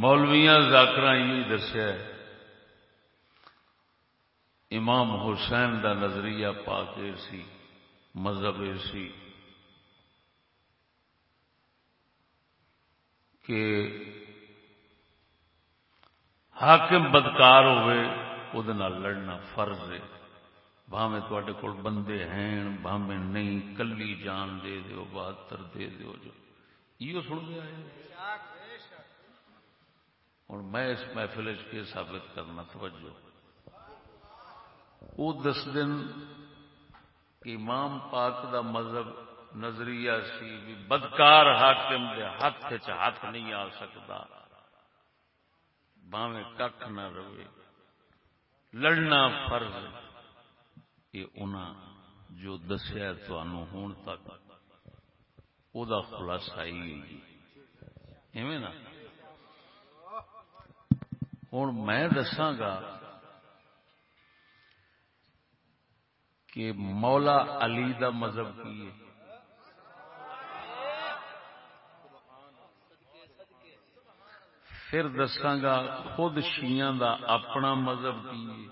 مولویا زاکر یہ دسیا امام حسین دا نظریہ پا کے سی، مذہب سی کہ حاکم بدکار ہوئے وہ لڑنا فرض ہے۔ بھاوے تے کول بندے ہیں بھاوے نہیں، کلی جان دے دیو بہتر دے دیو جو۔ یہ سن دیا ہوں میں اس محفل کے ثابت کرنا، توجہ۔ وہ دس دن امام پاک دا مذہب نظریہ سی بھی بدکار حاکم دے ہاتھ چ ہاتھ نہیں آ سکتا باویں کھ نہ رہے۔ لڑنا فرض یہ انہاں جو دسیا تنوع ہوں تک وہ خلاصہ ہی جی۔ ایویں نا؟ ہوں۔ میں دساگا کہ مولا علی دا مذہب کی ہے۔ پھر دساگا خود شیعہ دا اپنا مذہب کی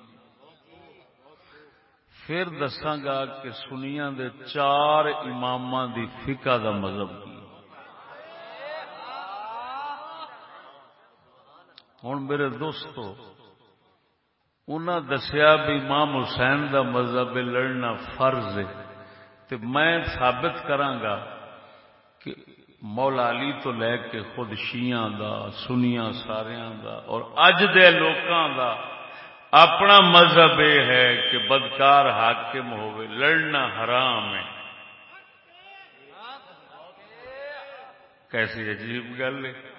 پھر دساگا کہ سنیا دے چار امام دی فقہ دا مذہب کی ہوں میرے دوستو، انہاں دسیا بھی امام حسین دا مذہب لڑنا فرض ہے۔ میں ثابت کرانگا کہ مولا علی تو لے کے خود شیعہ دا سنیا سارا دا اور اج دے لوکاں دا اپنا مذہب یہ ہے کہ بدکار حاکم ہوئے، لڑنا حرام ہے۔ کیسی عجیب گل ہے۔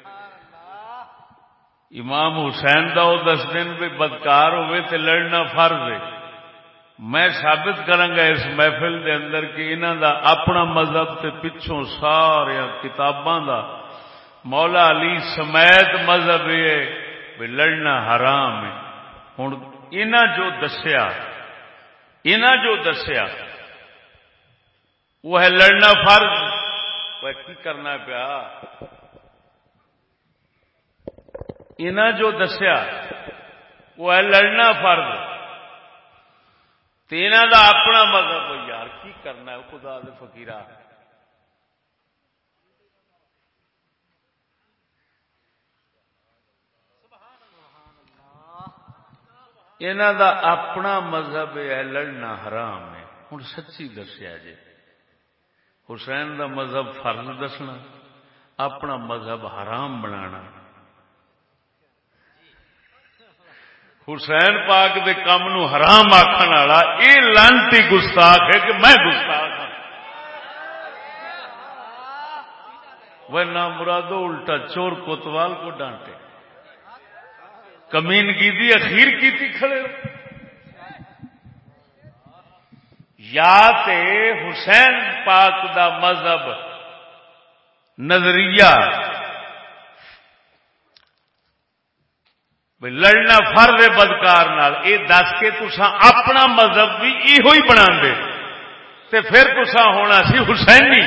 امام حسین دا وہ دس دن بھی بدکار ہوئے تے لڑنا فرض ہے۔ میں ثابت کروں اس محفل دے اندر کہ انہوں دا اپنا مذہب تے پچھوں سارے کتاباں دا مولا علی سمیت مذہب یہ لڑنا حرام ہے۔ ہوں انہ جو دسیا انہ جو دسیا، وہ ہے لڑنا فرض۔ وہ کی کرنا پیا؟ انہ جو دسیا، وہ ہے لڑنا فرض۔ تینا دا اپنا مذہب یار کی کرنا ہے، خدا دے فقیرہ۔ انہ دا اپنا مذہب ہے، لڑنا حرام ہے۔ ہوں سچی دسیا جی حسین دا مذہب فرض دسنا، اپنا مذہب حرام بنانا۔ حسین پاک دے کام نو حرام آخر والا یہ لانتی گستاخ ہے کہ میں گستاخ ہوں وہ نہ مرادو الٹا چور کوتوال کو ڈانٹے۔ کمینگی دی، اخیر کی تھی کھڑے یا تے حسین پاک دا مذہب نظریہ لڑنا فرد بدکار یہ دس کے تسا اپنا مذہب بھی یہ بنا دے تے پھر تسا ہونا سی حسینی۔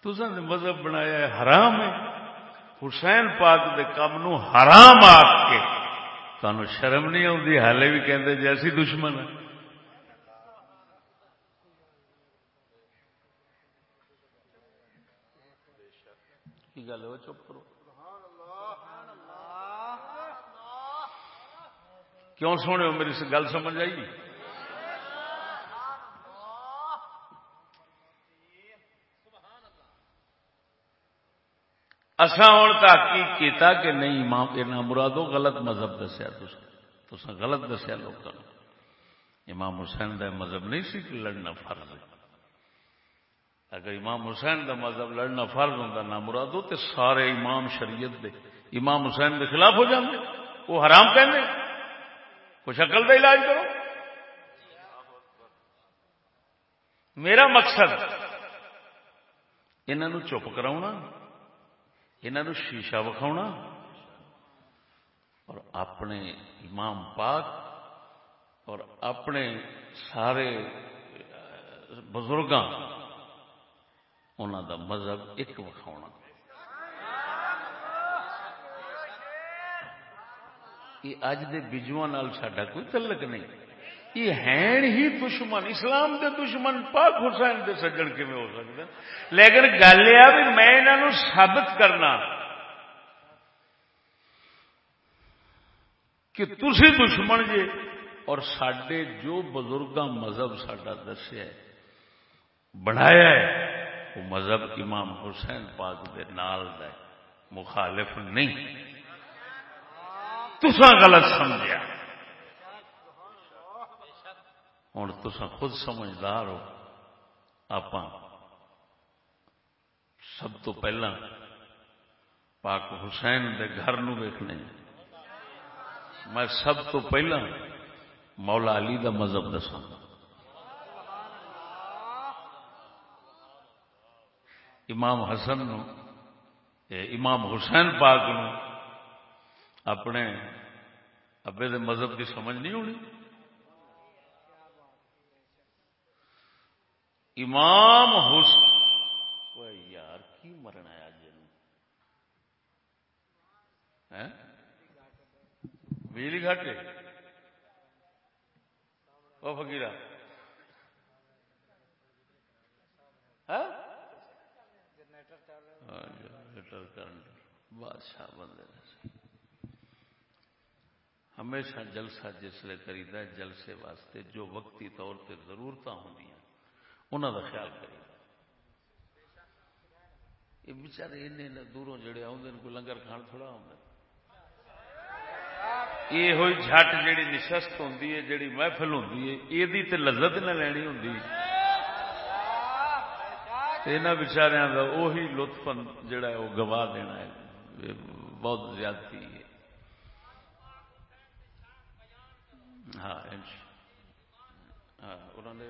تسا نے مذہب بنایا ہے حرام ہے۔ حسین پاک دے کام نو حرام آ کے۔ تمہیں شرم نہیں آتی ہالے بھی کہتے جیسی دشمن ہے گل چپ کرو۔ کیوں سونے ہو میری گل سمجھ آئی؟ اصا ہوں تحقیق کیتا کہ نہیں امام ارنا مرادو غلط مذہب دسیا تو غلط دسیا لوگوں امام حسین کا مذہب نہیں سی کہ لڑنا فرض ہے۔ اگر امام حسین کا مذہب لڑنا فرض ہوتا نہ مرادو تو سارے امام شریعت دے امام حسین کے خلاف ہو جاتے وہ حرام کہنے کچھ عقل کا علاج کرو۔ میرا مقصد انہوں چپ کرا انہوں شیشہ وکھاؤنا اور اپنے امام پاک اور اپنے سارے بزرگاں انہوں دا مذہب ایک وکھاؤنا۔ یہ اج دے بجواں نال ساڈا کوئی تعلق نہیں۔ یہ ہیں ہی دشمن، اسلام دے دشمن، پاک حسین دے سجن کیویں ہو سکتے لیکن گل یہ بھی میں انہوں ثابت کرنا کہ تھی دشمن جے اور سڈے جو بزرگ مذہب سڈا دسیا بنایا ہے، وہ مذہب امام حسین پاک دے نال دے مخالف نہیں۔ تسا غلط سمجھا ہوں تسا خود سمجھدار ہو۔ آپ سب تو پہلا پاک حسین دے گھر نو ویکنے میں سب تو پہلا مولا علی دا مذہب دسا امام حسن نو امام حسین پاک نو اپنے ابے دے مذہب کی سمجھ نہیں ہونی؟ امام حسین یار کی مرنا ہے اج بجلی گھٹ وہ فکیر بادشاہ بندے۔ ہمیشہ جلسہ جسے کریدا جلسے واسطے جو وقتی طور پہ ضرورت ہوں انہوں کا خیال کری یہ بچارے دوروں جڑے آدھے کوئی لنگر کھان تھوڑا آ یہ ہوئی جھٹ جیڑی نشست ہوں جیڑی محفل ہوں یہ تو لذت نہ لینی ہوں یہاں بچاروں کا وہی لطف جڑا ہے، وہ گوا دینا ہے، بہت زیادتی ہے۔ ہاں ہاں انہوں نے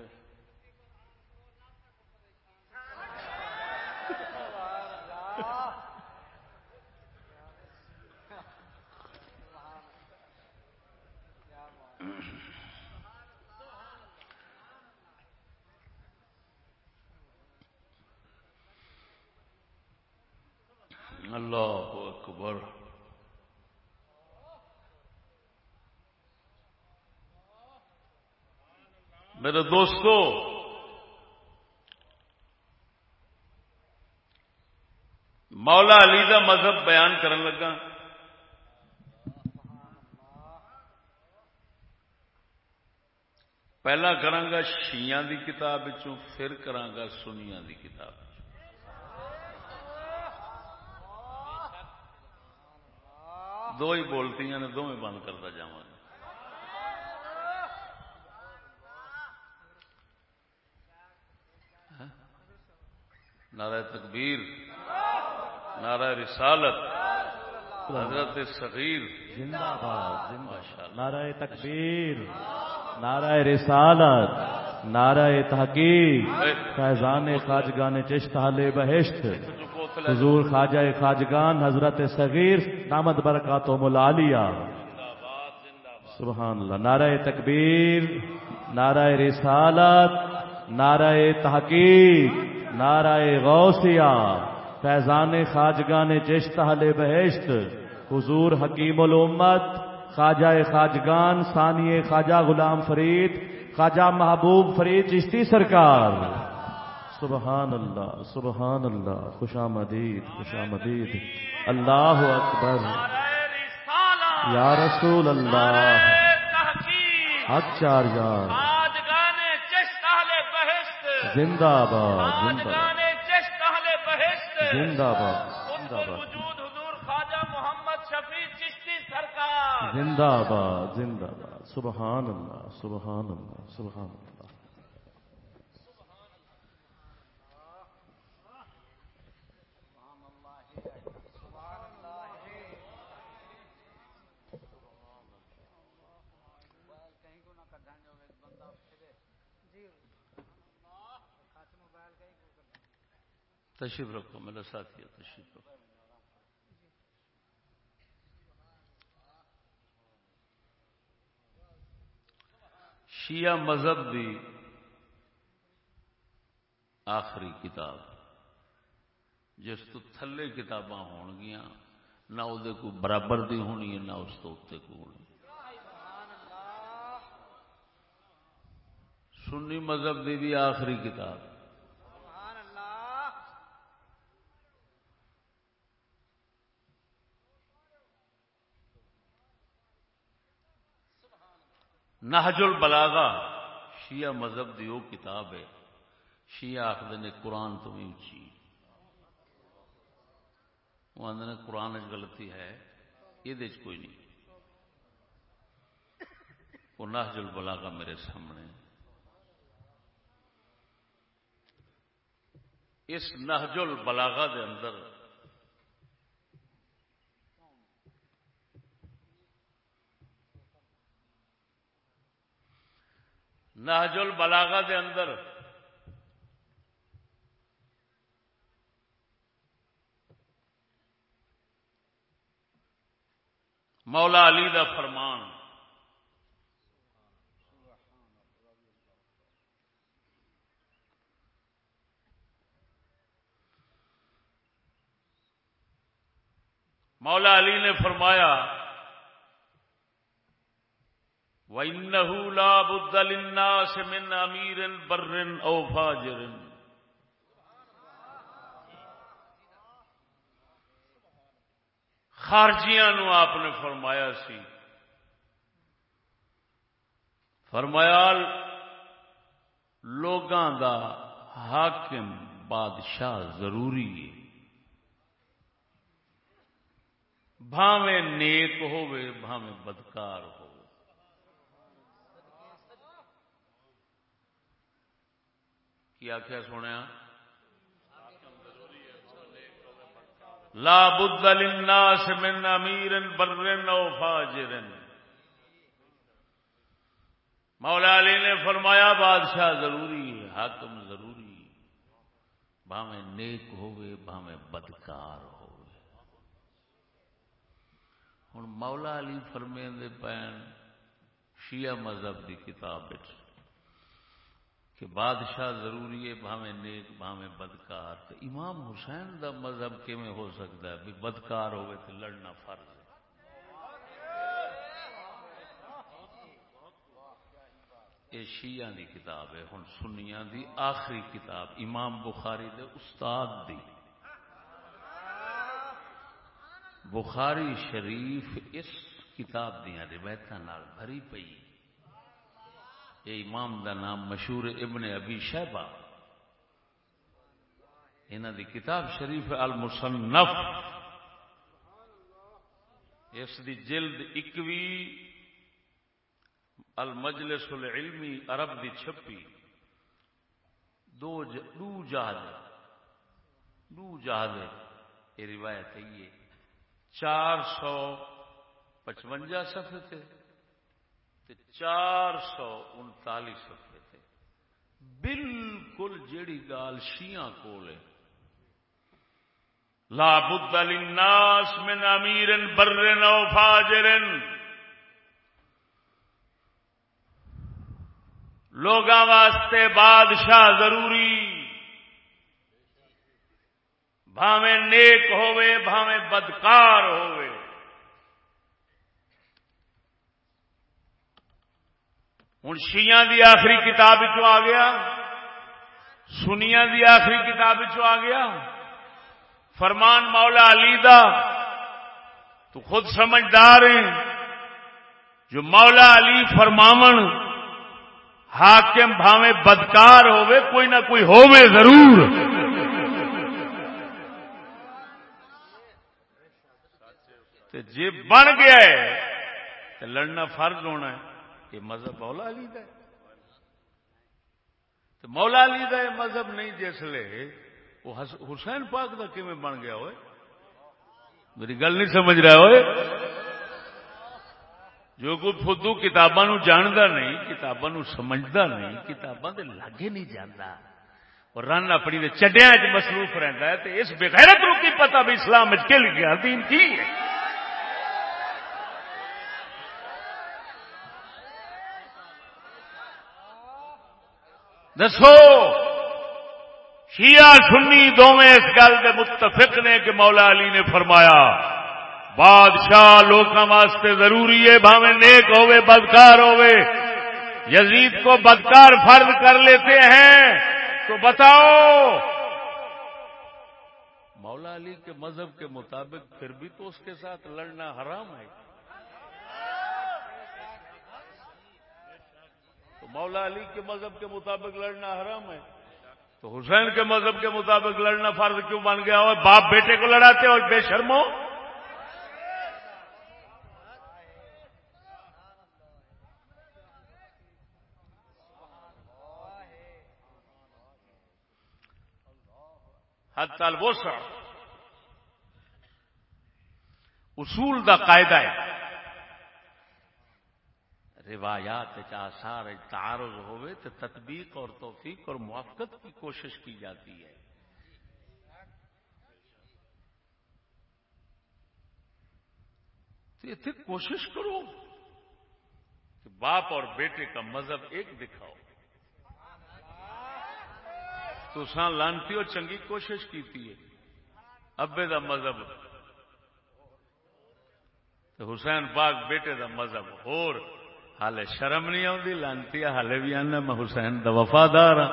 اللہ اکبر میرے دوستو، مولا علی کا مذہب بیان کرن لگا۔ پہلا کرانگا شیعہ دی کتاب پھر کرانگا سنیا دی کتاب۔ دو ہی بولتی نے دونوں بند کرتا جا نعرہ تکبیر نعرہ رسالت حضرت صغیر۔ زندہ باد نعرہ تکبیر نعرہ رسالت نعرہ تحقیق فیضان خاجگان چشت حال بہشت حضور خواجہ خاجگان حضرت صغیر نامد برکات و ملالیہ۔ سبحان اللہ نعرہ تکبیر نعرہ رسالت نعرہ تحقیق۔ نعرہ غوثیہ فیضان خاجگان چشت حل بہشت حضور حکیم الامت خواجہ خاجگان ثانی خواجہ غلام فرید خواجہ محبوب فرید چشتی سرکار۔ سبحان اللہ سبحان اللہ خوش آمدید خوش آمدید۔ اللہ اکبر۔ یا رسول اللہ۔ اچار یار۔ زندہ باد زندہ باد۔ زندہ باد زندہ باد زندہ باد۔ سبحان اللہ سبحان اللہ سبحان اللہ۔ تشریف رکھو میرا ساتھی، تشریف رکھو۔ شیعہ مذہب دی آخری کتاب، جس تو تھلے کتاباں ہون گیا نہ وہ کوئی برابر دی ہونی ہے، نہ اس کو اتنے کو ہونی سنی مذہب دی بھی آخری کتاب۔ نہج البلاغا شیعہ مذہب دی وہ کتاب ہے۔ شیعہ آخر نے قرآن تو بھی اچھی وہ آدھے قرآن غلطی ہے، یہ کوئی نہیں۔ وہ نہج البلاغا میرے سامنے۔ اس نہج البلاغا دے اندر نہج البلاغا دے اندر۔ مولا علی دا فرمان۔ مولا علی نے فرمایا وَإِنَّهُ لَا بُدَّ لِلنَّاسِ مِنْ أَمِيرٍ بَرٍّ أَوْ فَاجِرٍ. خارجیاں نو آپ نے فرمایا سی. فرمایا، لوگاں دا حاکم بادشاہ ضروری ہے۔ بھاویں نیک ہوے بھاویں بدکار ہو کی آخیا سنیا ہاں؟ لا بد للناس من امیر برن او فاجر۔ مولا علی نے فرمایا، بادشاہ ضروری حاکم ضروری بھاویں نیک ہوئے بھاویں بدکار ہوئے ہوں مولا علی فرمے پین، شیعہ مذہب دی کتاب کہ بادشاہ ضروری ہے بھاویں نیک بھاویں بدکار۔ تو امام حسین دا مذہب کیون ہو سکتا ہے؟ بھی بدکار ہوئے تو لڑنا فرض ہے۔ یہ شیعہ دی کتاب ہے ہوں سنیا دی آخری کتاب امام بخاری دے استاد دی۔ بخاری شریف اس کتاب دیا روایت بھری پئی۔ یہ امام دا نام مشہور ابن ابی شہبہ انہوں دی کتاب شریف المصنف۔ اس دی جلد اکوی المجلس العلمی عرب دی چھپی۔ دو جہاز دو جہاز یہ روایت ہے یہ۔ چار سو پچونجا سفر تھے چار سو انتالی سفے تھے۔ بالکل جیڑی گال شیاں کول ہے۔ لا بد للناس من امیر برن او فاجر۔ لوگاں واسطے بادشاہ ضروری۔ بھاویں نیک ہوئے بھاویں بدکار ہوئے ہوں شیعہ دی آخری کتاب آ گیا سنیا دی آخری کتاب آ گیا۔ فرمان مولا علی دا، تو خود سمجھدار ہیں۔ جو مولا علی فرماون، حاکم بھاوے بدکار ہوئے کوئی نہ کوئی ہوئے ضرور۔ جی بن گیا ہے تو لڑنا فرض ہونا ہے۔ یہ مذہب مولا علی کا تو مولا علی کا مذہب نہیں جس لے وہ حسین پاک کا کیون بن گیا ہوئے؟ میری گل نہیں سمجھ رہا ہوئے؟ جو کوئی فدو کتاباں جانتا نہیں، کتاباں سمجھتا نہیں، کتاباں لاگے نہیں جانا اور رن اپنی چڈیا چ مصروف رہتا ہے تو اس بغیرت رو کی پتا بھی اسلام کے لکھا دین کی ہے؟ دسو، شیعہ سنی دونوں اس گل کے متفق نے کہ مولا علی نے فرمایا، بادشاہ لوکاں واسطے ضروری ہے بھاوے نیک ہوے بدکار ہوے یزید کو بدکار فرض کر لیتے ہیں، تو بتاؤ۔ مولا علی کے مذہب کے مطابق پھر بھی تو اس کے ساتھ لڑنا حرام ہے۔ تو مولا علی کے مذہب کے مطابق لڑنا حرام ہے۔ تو حسین کے مذہب کے مطابق لڑنا فرض کیوں بن گیا اور باپ بیٹے کو لڑاتے اور بے شرمو حد تال وہ اصول دا قاعدہ ہے۔ روایات آثار تعارض ہوئے تو تطبیق اور توفیق اور موافقت کی کوشش کی جاتی ہے۔ تو یہ کوشش کرو کہ باپ اور بیٹے کا مذہب ایک دکھاؤ۔ تو سان لانتی اور چنگی کوشش کی تھی ابے دا مذہب۔ تو حسین پاک بیٹے دا مذہب۔ اور ہال شرم نہیں آتی لانتی ہالے بھی آنا میں حسین دا وفادار ہاں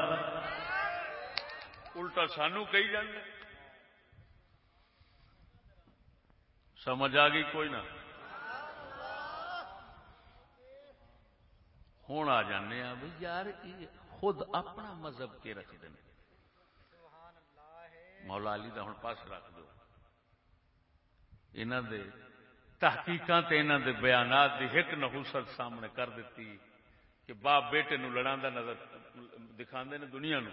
الٹا سانو کہی جانا سمجھ آ گئی کوئی نہ ہوں آ جانے بھی یار خود اپنا مذہب کے رکھتے ہیں مولا علی دا ہوں پاس رکھ دو انہوں دے تحقیقات انہوں دے بیانات دی ایک نحوست سامنے کر دیتی کہ باپ بیٹے نو لڑا نظر دکھا نے دنیا نو۔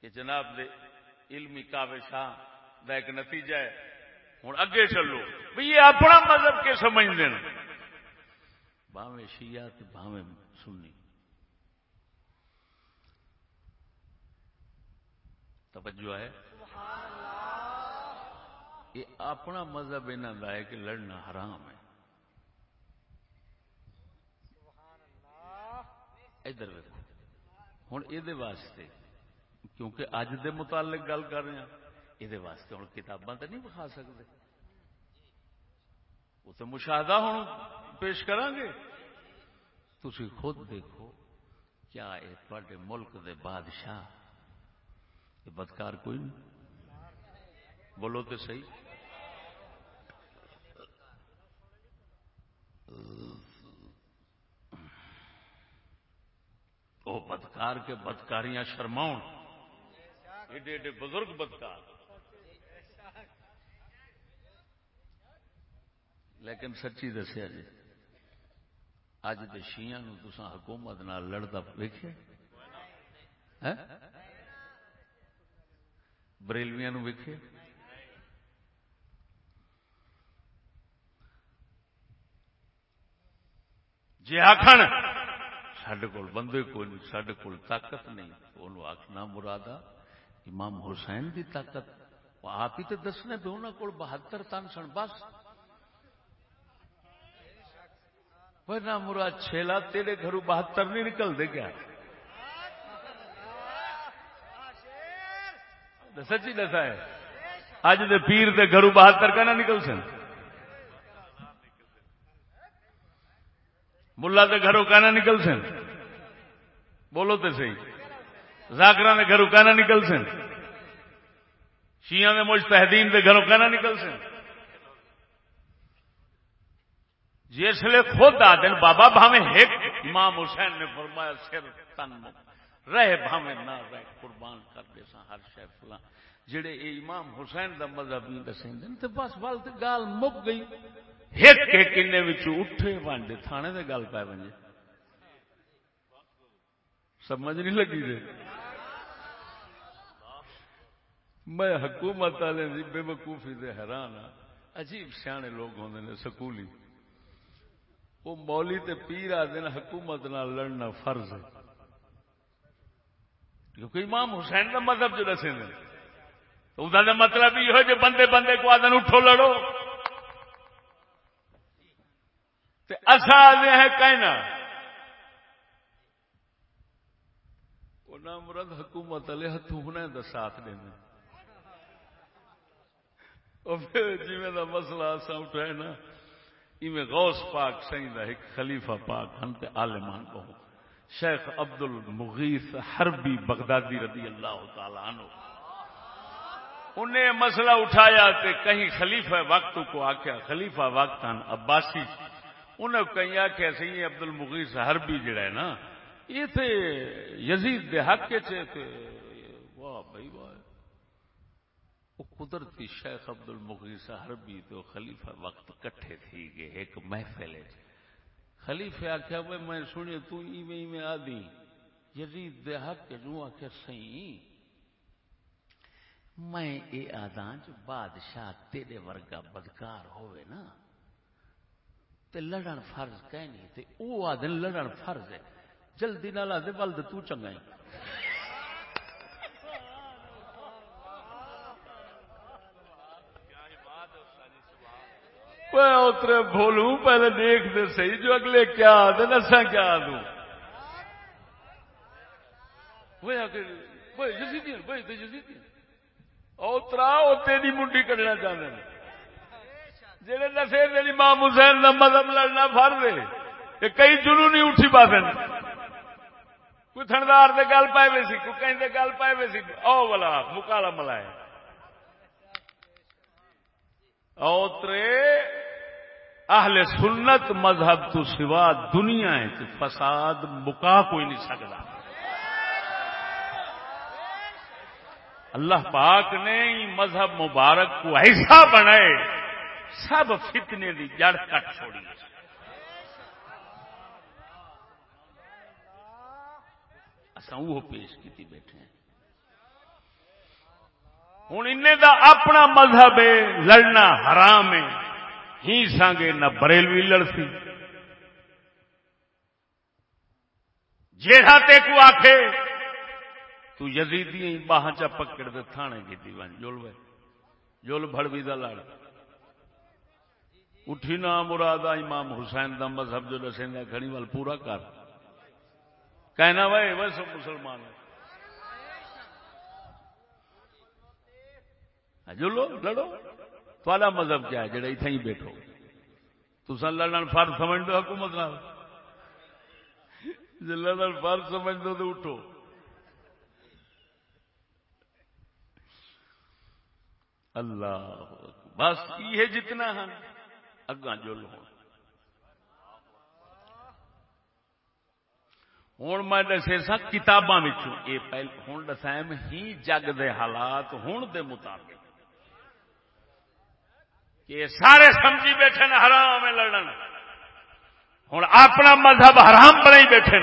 کہ جناب دے علمی کاوشاں دا ایک نتیجہ ہے۔ ہوں اگے چلو۔ بھی یہ اپنا مذہب کے سمجھتے ہیں باویں شیعہ باویں سنی۔ توجہ ہے۔ سبحان اللہ۔ یہ اپنا مذہب انہوں کا ہے کہ لڑنا حرام ہے۔ ادھر ویکو ہوں یہ واسطے کیونکہ اج دے متعلق گل کر رہے ہیں یہ واسطے ہوں کتاباں تو نہیں بکھا سکتے وہ تو مشاہدہ ہوں پیش کریں گے تھی خود دیکھو کیا یہ ملک دے بادشاہ بدکار کوئی نہیں۔ بولو تو صحیح۔ وہ بدکار کے بدکاریاں شرماؤ ایڈے ایڈے بزرگ بدکار۔ لیکن سچی دسیا جی اج دشیا تسا حکومت نال لڑتا ویخیا ہاں؟ بریلویا ویکھے جی آخر سڈے کول بندے کوئی نہیں سڈے کول طاقت نہیں۔ انہوں آخنا مرادہ امام حسین دی طاقت۔ آپ ہی تو دسنے پہ انہوں کو بہتر تن سن، بس۔ نہ مراد، چھیلا تیرے گھروں بہتر نہیں نکل دے گیا سچی جی دسا ہے۔ اج دے پیر دے گھروں بہتر کا نہ نکل سن؟ ملا دے گھروں کہنا نہ نکل سن۔ بولو تو صحیح۔ زاکرا دے گھروں کہنا نہ نکل سن۔ شیعہ دے مجتہدین دے گھروں کہنا نہ نکل سن۔ جس لیے خود دین بابا بھاویں ایک امام حسین نے فرمایا، سر تن رہے بھاوے نہ رہے، قربان کر دے سا ہر شہ فلاں۔ جڑے اے امام حسین دا مذہب نہیں دسیں تے بس ول تے گال مک گئی۔ ایک کے کنے وچ اٹھے وانڈے، تھانے دے گل پے ونجے۔ سمجھ نہیں لگی دے میں حکومت والے دی بے وقوفی دے حیران ہاں۔ عجیب سیانے لوگ ہوندے نے سکولی۔ وہ مولی تے پیر آدھے حکومت نال لڑنا فرض ہے۔ کیونکہ امام حسین کا مذہب جو دسے تو مطلب یہ ہو جو بندے بندے کو آدھے اٹھو لڑو۔ اصا ہے کہنا مرد حکومت والے ہاتھوں ہونے کا ساتھ دینا جی میں مسئلہ اسا اٹھایا نا، ایویں غوث پاک سائیں دا ایک خلیفہ پاک ہن، تے عالمان کو شیخ عبد المغیث حربی بغدادی رضی اللہ تعالی عنہ۔ انہیں مسئلہ اٹھایا تے کہیں خلیفہ وقت کو آخیا خلیفہ وقت ہن عباسی۔ انہیں کہیں آخیا سی عبد المغیث حربی جڑا ہے نا، یہ تھے یزید دے حق کے تھے واہ بھائی، واہ۔ وہ قدرتی شیخ عبد المغیث حربی تو خلیفہ وقت کٹھے تھی گئے، ایک محفل ہے۔ خلیفے آخیا بھائی میں سنی تو ایویں ایویں آدھی۔ یزید دے حق کے جو آخیا سی میں اے آدان جو بادشاہ تیرے ورگا بدکار ہوئے نا، تے لڑن فرض کہنی تے او آدھن لڑن فرض ہے۔ جلدی نال لا بلد تو چنگائیں اترے بولوں پہلے دیکھ دے صحیح، جو اگلے کیا آدھے نسا کیا دوں۔ اترا وہ تیری منڈی کٹنا چاہتے ہیں۔ جہے دسے تیری ماں حسین کا مذہب لڑنا فر دے، یہ کئی جنو نہیں اٹھی پا دیں کوئی تھندار دے گل پائے وے سی، کوئی کہیں گل پائے وے سی، او والا مکالا ملائے اوترے اہل سنت مذہب تو سوا دنیا فساد مکا کوئی نہیں سکتا۔ اللہ پاک نے مذہب مبارک کو ایسا بنائے، سب فتنے دی جڑ کٹ چھوڑی۔ اصا وہ پیش کی بیٹھے ہیں۔ ہوں ان دا اپنا مذہب ہے، لڑنا حرام ہے۔ ہی سانگے نہ بریلوی لڑسی۔ جیڑا تے کو آخے تو یزیدی باہ چا پکڑ دے تھانے کی دیوان۔ جول بھائی، جول بھڑوی دا لڑ۔ اٹھی نہ مراد امام حسین دا مذہب جو دسیں گا کھڑی وال پورا کر۔ کہنا بھائی بس مسلمان ہاں، جو لو لڑو۔ تھوڑا مذہب کیا ہے جڑا اتنا ہی بیٹھو؟ تو سن لڑن فرض سمجھ دو حکومت نہ جی لڑن فرض سمجھ دو تو اٹھو۔ اللہ بس یہ جتنا ہے اگاں جو لو ہوں میں دسے سا کتاباں یہ ہوں دسائم ہی جگ دے حالات ہوں دے مطابق۔ کہ سارے سمجھی بیٹھے حرام ہے لڑن۔ ہوں اپنا مذہب حرام بنے بیٹھے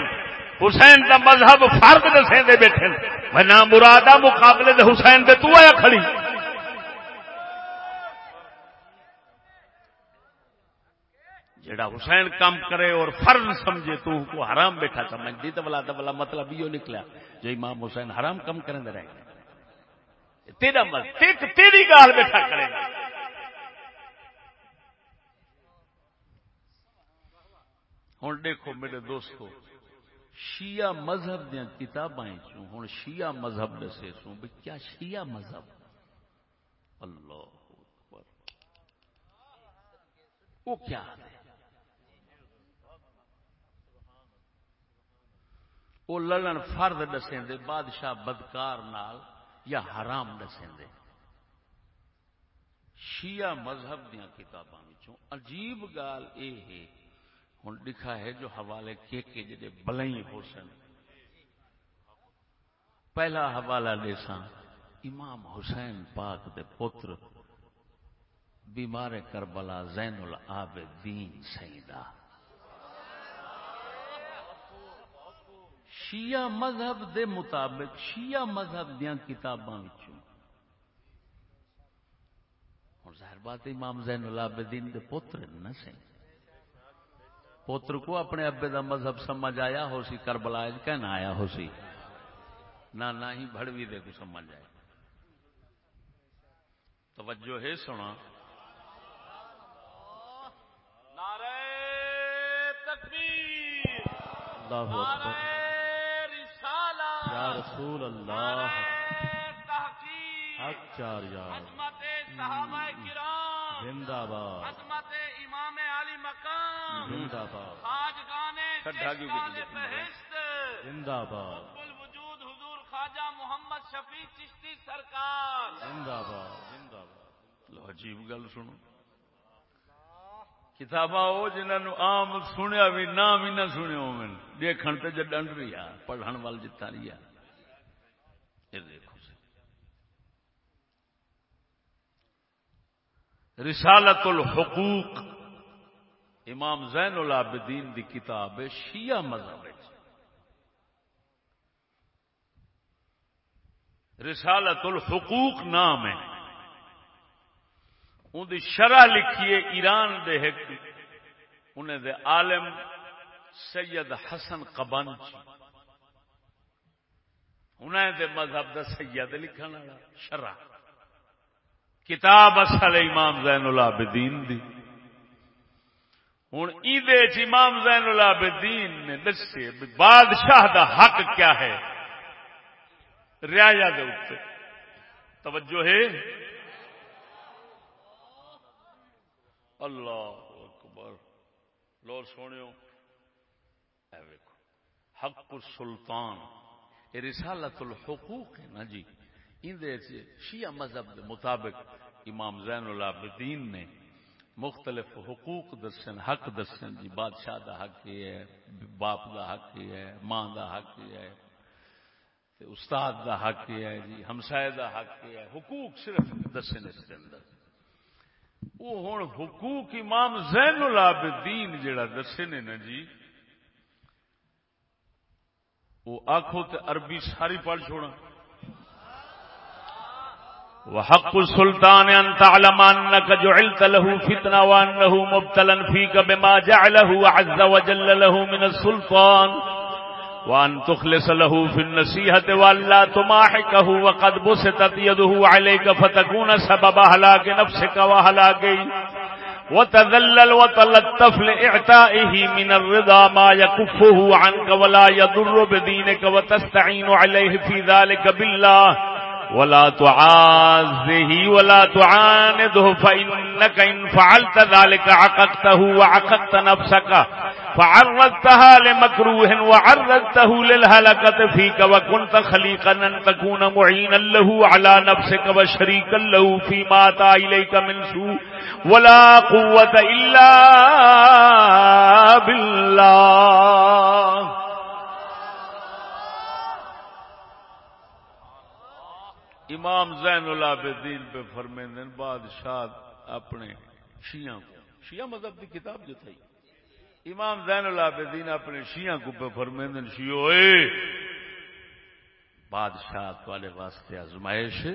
حسین کا مذہب فرد دسے دے بیٹھے میں نہ مرادہ مقابلے دے حسین دے تو آیا کھڑی۔ جڑا حسین کام کرے اور فرض سمجھے تو کو حرام بیٹھا سمجھ دی تو بلا تو بلا مطلب یہ نکلا جو امام حسین حرام کم کریں دے رہے تیرا مطلب تیری گال بیٹھا کرے گا۔ ہوں دیکھو میرے دوستو، شیعہ مذہب دیا کتابیں ہوں شیعہ مذہب دسے سو بھی کیا شیعہ مذہب؟ اللہ وہ کیا ہے؟ وہ لڑن فرد دسیں دے بادشاہ بدکار نال یا حرام دسیں دے شیعہ مذہب دیا کتاباں عجیب گال اے ہے ہوں لکھا ہے جو حوالے کے کے جڑے بلئی ہو سن۔ پہلا حوالہ دے امام حسین پاک دے پتر بیمار کربلا زین العابدین سیدہ۔ شیعہ مذہب دے مطابق، شیعہ مذہب دیا کتاباں اور ظاہر بات امام زین العابدین دے پتر نہ سہی پوتر کو اپنے ابے دا مذہب سمجھ آیا ہو سی کربلا کہنا آیا ہو سی۔ نہ ہی بڑوی دے کو سمجھ آئے۔ توجہ ہے سنا یا رسول اللہ۔ حق چار یار۔ صحابہ کرام۔ زندہ باد۔ عظمت زندہ باد۔ آج گانے بہشت زندہ باد۔ الوجود حضور خواجہ محمد شفیع چشتی سرکار۔ زندہ باد۔ زندہ باد۔ عجیب گل سنو۔ کتاباں وہ جنہوں عام سنیا بھی نام ہی نہ سنیا ہو دیکھن تے جے ڈنڈ رہی آ پڑھن وال جتا رہی آ۔ یہ دیکھو سی۔ رسالت الحقوق۔ امام زین العابدین دی کتاب ہے، شیعہ مذہب رسالت الحقوق نام ہے۔ ان دی شرح لکھیے ایران دے ایک، انہیں دے عالم سید حسن قبنچ انہیں دے مذہب دا سید لکھن والا شرح۔ کتاب اصل امام زین العابدین دی۔ ہوں ایدے امام زین العابدین نے دسے بادشاہ دا حق کیا ہے؟ رعایا دے اوپر۔ توجہ ہے؟ اللہ اکبر۔ لو سونے حق السلطان۔ یہ رسالت الحقوق ہے نا جی۔ اندر شیعہ مذہب کے مطابق امام زین العابدین نے مختلف حقوق دسن، حق دسن جی بادشاہ دا حق یہ ہے، باپ دا حق یہ ہے، ماں دا حق یہ ہے، تے استاد دا حق یہ ہے جی ہمسائے دا حق یہ ہے۔ حقوق صرف دسن اس کے اندر۔ وہ ہوں حقوق امام زین العابدین جڑا دسے نے نا جی وہ آخو تے عربی ساری پڑھ چھوڑا وحق السلطان أن تعلم أنك جعلت له فتنة وأنه مبتلا فيك بما جعله عز وجل له من السلطان وأن تخلص له في النسيحة وأن لا تماحكه وقد بسطت يده عليك فتكون سبب هلاك نفسك وهلاكه وتذلل وتلطف لإعتائه من الرضا ما يكفه عنك ولا يضر بدينك وتستعين عليه في ذلك بالله ولا تعازه ولا تعانده فإنك إن فعلت ذلك عققته وعققت نفسك فعرضتها لمكروه وعرضته للهلكة فيك وكنت خليقا أن تكون معينا له على نفسك وشريكا له فيما أتى إليك من سوء ولا قوة إلا بالله امام زین العابدین پہ فرمیندن بادشاہ اپنے شیعہ کو۔ شیعہ مذہب کی کتاب جو تھی۔ امام زین العابدین اپنے شیعہ کو پہ فرمیندن شیعو اے بادشاہ والے واسطے آزمائش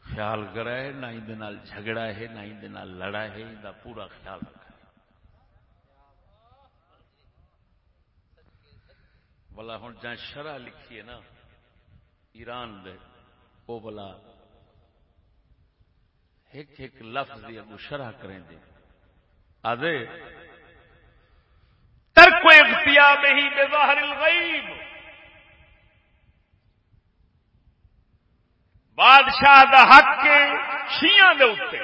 خیال کرائے، نہ اندر جھگڑا ہے، نہ اندر لڑا ہے، ان پورا خیال رکھا۔ ہے بلا ہوں جہاں شرح لکھی ہے نا، ایران دے وہ بلا ایک ایک لفظ دی اگو شرح کریں دے آدھے، ترک اختیاب ہی بظاہر الغیب۔ بادشاہ دا حق کے شیعہ دے اتے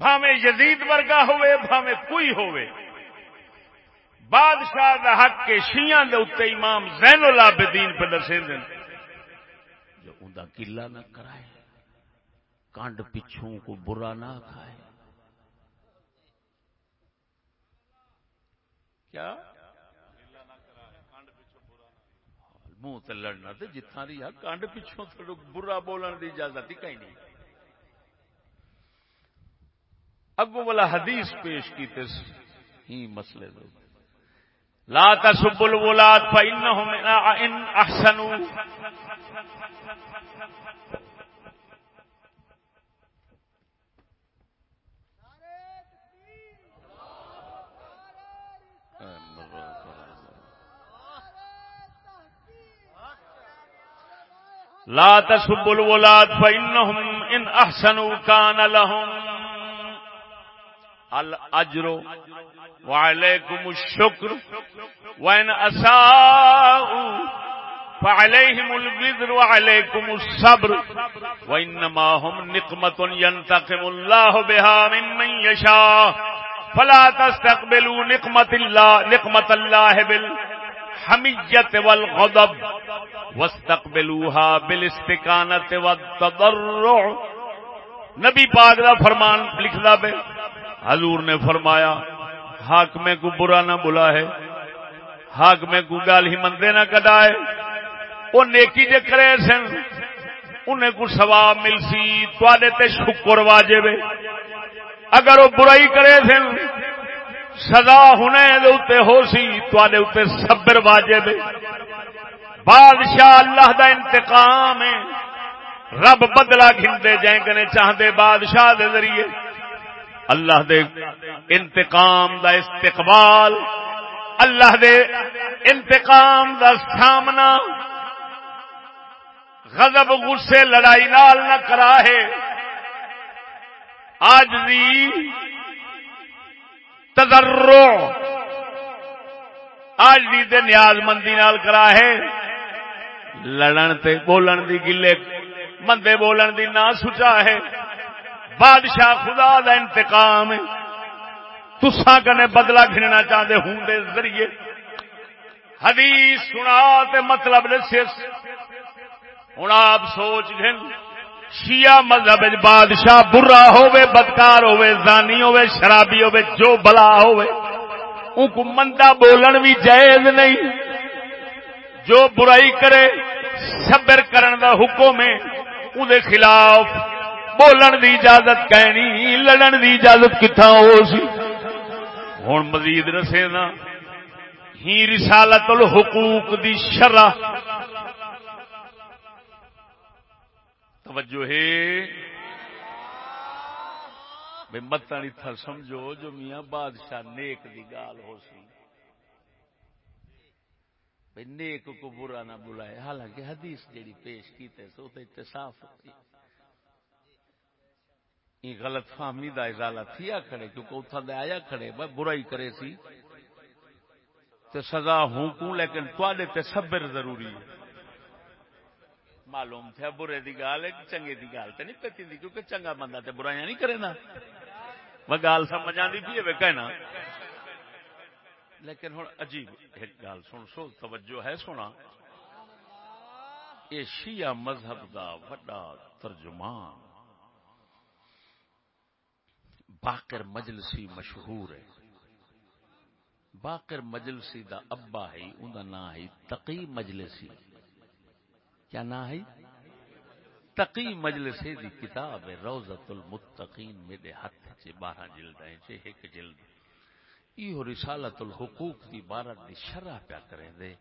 بھامے یزید ورگا ہوئے بھامے کوئی ہوئے۔ بادشاہ دا حق کے شیعہ دے اتے امام زین العابدین پہ دسے دن جو اندہ قلعہ نہ کرائے، کانڈ پچھوں کو برا نہ کھائے۔ کیا؟ منہ تے لڑنا تے جتھاں دی کانڈ پچھوں تھوڑا برا بولن دی اجازت ہی کہیں نہیں۔ اگو والا حدیث پیش کی تے ہی مسئلے دو۔ لا تسبوا الولاد فإنهم إن أحسنوا۔ لا تسبوا الولاد فإنهم إن أحسنوا كان لهم. الأجر وعليكم الشكر وإن أساءوا فعليهم الوزر وعليكم الصبر وإنما هم نقمة ينتقم الله بها ممن يشاء. فلا تستقبلوا نقمة الله نقمة الله بالحمية والغضب. واستقبلوها بالاستقانة والتضرع. نبی پاک دا فرمان لکھدا بے حضور نے فرمایا حاکم کو برا نہ بلا ہے حاکم کو گال ہی مندے نہ کڈائے. وہ نیکی جے کرے سن، انہیں کو ثواب مل سی تے تے شکر واجب اگر وہ برائی کرے سن سزا ہونے دے ہو سی تے اتنے صبر واجب بادشاہ اللہ دا انتقام ہے۔ رب بدلا گھنتے جائیں چاہتے بادشاہ دے ذریعے۔ اللہ دے انتقام دا استقبال، اللہ دے انتقام دا سامنا۔ غضب، غصے، لڑائی نال نہ کرا ہے آج دی تدرو آج دی دے نیاز مندی نال کرا ہے۔ لڑن تے بولن دی گلے، مندے بولن دی نہ سچا ہے۔ بادشاہ خدا دا انتقام ہے۔ تسا کنے بدلہ گھننا چاہتے ہوں دے ذریعے۔ حدیث سنا تے مطلب دسس ہوں آپ سوچ گن شیعہ مذہب بادشاہ برا ہوے بدکار ہوے زانی ہوے شرابی ہوے جو بلا ہوے ان کو مندا بولن بھی جائز نہیں۔ جو برائی کرے، صبر کرن دا حکم ہے ان خلاف بولن دی اجازت کہنی، لڑن دی اجازت کتنا ہو سی۔ ہوں مزید رسے نا، ہی رسالت الحقوق دی شرح۔ توجہ ہے۔ بھائی مت تھا سمجھو، جو میاں بادشاہ نیک دی گال ہو سی۔ بھائی نیک کو برا نہ بلائے۔ حالانکہ حدیث جیڑی پیش کیتے سو تو اتفاق یہ غلط فہمی دا ازالہ تھیا کھڑے، کیونکہ اتھا دے آیا کھڑے بھائی برائی کرے سی۔ تے سزا ہوں کوں، لیکن توالے تے صبر ضروری ہے۔ معلوم تھا برے دی گال ہے چنگے دی گال تے نہیں پتی دی، کیونکہ چنگا بندہ تے برائیاں نہیں کرے نا۔ وہ گال سمجھ آندی بھی ہے کہنا۔ لیکن ہوں عجیب ایک گال، سن، سو توجہ ہے سونا۔ یہ شیعہ مذہب دا وڈا ترجمان، باقر مجلسی مشہور ہے۔ باقر مجلسی دا ابا ہے ان کا نام ہے تقی مجلسی۔ کیا نام ہے؟ تقی مجلسی دی کتاب ہے روزت المتقین، میرے ہاتھ سے بارہ جلد ہیں، چھ ایک جلد۔ یہ رسالت الحقوق دی بارہ دی شرح پیا کریں دے۔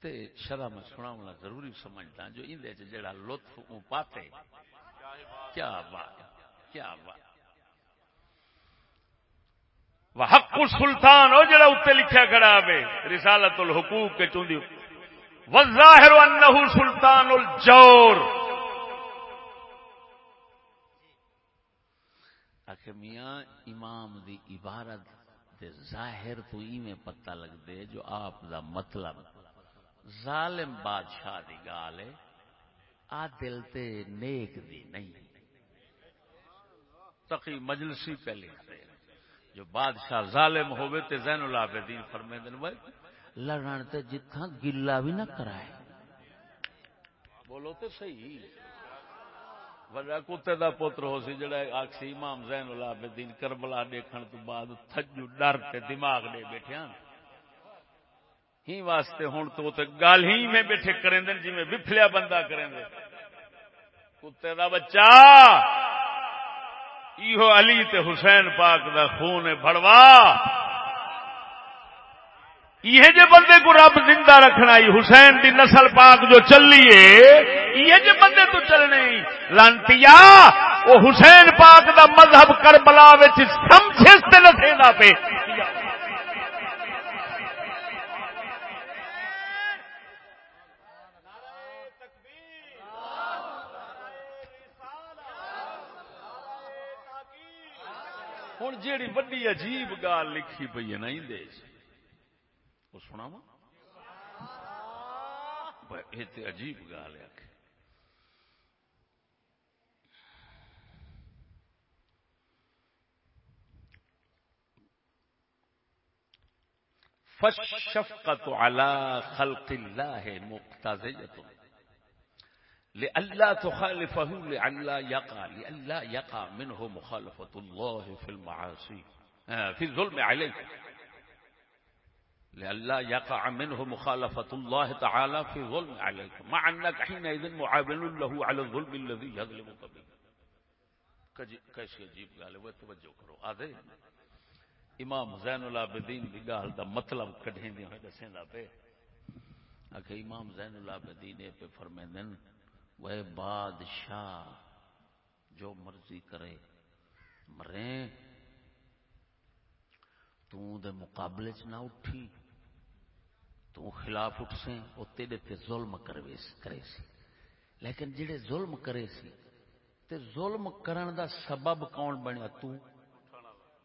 تے شرح میں سنا ضروری سمجھتا جو اندے جڑا لطف پاتے۔ کیا بات کیا بات۔ حق سلطان وہ جڑا اتنے لکھا کھڑا ہے رسالت الحقوق کے چوندی وظاہر انہ سلطان الجور۔ آخر میاں، امام دی عبارت دے ظاہر تو میں پتہ لگ دے جو آپ دا مطلب۔ ظالم بادشاہ دی گال ہے عادل تے نیک دی نہیں۔ تقی مجلسی پہ لکھتے جو بادشاہ ظالم ہوئے تے زین العابدین فرمے دن، بھائی لڑن تے جتھاں گلا بھی نہ کرائے۔ بولو تے صحیح۔ وجہ کتے دا پتر ہو سی جڑا آکسی امام زین العابدین کربلا دیکھن تو بعد تھجو ڈر تے دماغ دے بیٹھے ہیں ہی واسطے ہون تو تے گال ہی میں بیٹھے کریں جی میں بفلیا بندہ کریں دن۔ کتے دا بچہ۔ ایہو علی تے حسین پاک دا خون بڑوا یہ جے بندے کو رب زندہ رکھنا ہی حسین دی نسل پاک جو چلی ہے، یہ جے بندے تو چلنے لانتیا، وہ حسین پاک دا مذہب کربلا سمجھے لسے پہ ہوں جیڑی وڈی عجیب گال لکھی پی ہے نا وہ سنا وا یہ تو عجیب گال ہے فالشفقة على خلق الله مقتضية۔ لألا تخالفه، لألا يقع لألا يقع منه مخالفة الله في المعاصي في الظلم عليك لألا يقع منه مخالفة الله تعالى في ظلم عليك مع أنك حينئذ معاون له على الظلم الذي يظلمك به کیسی عجیب گل ہے، وہ توجہ کرو آدھے امام زین العابدین دی گال دا مطلب کڈھیں دی ہوئے دسیں دا پہ کہ امام زین العابدین پہ فرمیندن وہ بادشاہ جو مرضی کرے، مرے۔ تو دے مقابلے چ نہ اٹھی۔ تو خلاف اٹھ سے وہ تیرے تے ظلم کرے سی۔ لیکن جڑے ظلم کرے سی، تے ظلم کرن دا سبب کون بنیا؟ تو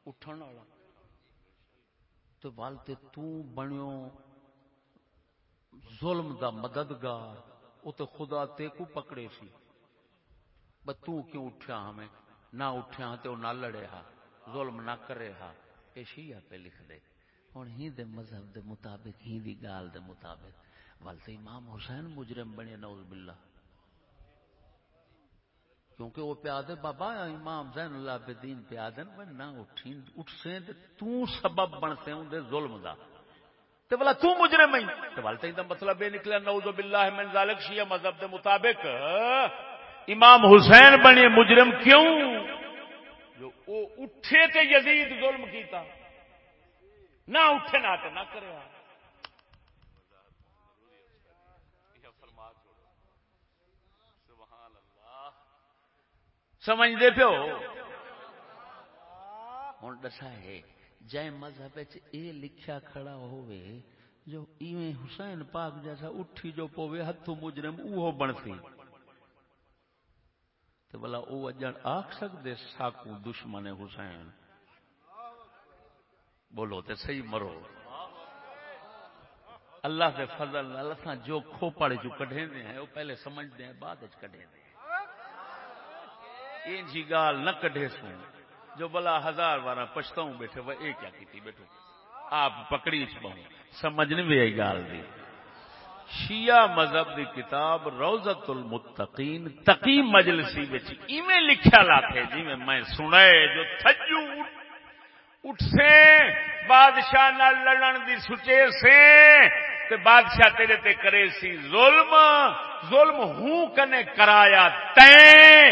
اٹھن والا۔ تو والتے تو بنیو ظلم دا مددگار وہ تو خدا تے کو پکڑے سی۔ بس تو کیوں اٹھیا ہمیں؟ نہ اٹھیا ہاں تو نہ لڑے ہا ظلم نہ کرے ہا یہ شیعہ پہ لکھ دے۔ ہوں ہی دے مذہب دے مطابق، ہی دی گال دے مطابق۔ والتے امام حسین مجرم بنے، نعوذ باللہ۔ کیونکہ وہ پیادے، بابا امام زین اللہ بدین پیادن وہ نہ اٹھیں اٹھ سے تو سبب بنتے ہیں دے ظلم دا۔ تے بلا تو مجرم ہی تے والتے دا مطلب یہ نکلا، نعوذ باللہ من ذالک، شیعہ مذہب دے مطابق۔ امام حسین بنے، مجرم کیوں؟ جو او اٹھے تے یزید ظلم کیتا۔ نہ اٹھے نہ نہ کرے۔ سمجھتے پیو ہوں دسا ہے جے مذہب یہ لکھیا کھڑا ہوئے جو ایویں حسین پاک جیسا اٹھی جو پوے ہاتھوں مجرم اوہ بنتی تو بلا او اجن آخ سکتے ساکو دشمن حسین۔ بولو تے صحیح مرو۔ اللہ کے فضل اللہ جو کھوپڑ جو کڈے ہیں وہ پہلے سمجھتے ہیں، بعد کڈے ہیں۔ جی گال نہ کڈے سو جو بلا ہزار بارہ پچھتاؤں بیٹھے، وہ ایک کیا کی بیٹھو۔ آپ پکڑی چ بہو سمجھ نہیں بھی گال دی۔ شیعہ مذہب دی کتاب روزت المتقین تقی مجلسی بچ ایویں لکھیا لاتے جی میں میں سنائے، جو تھجو اٹھ سے بادشاہ نہ لڑن دی سچے سے، تے بادشاہ تیرے تے کرے سی ظلم ظلم ہوں کنے کرایا تیں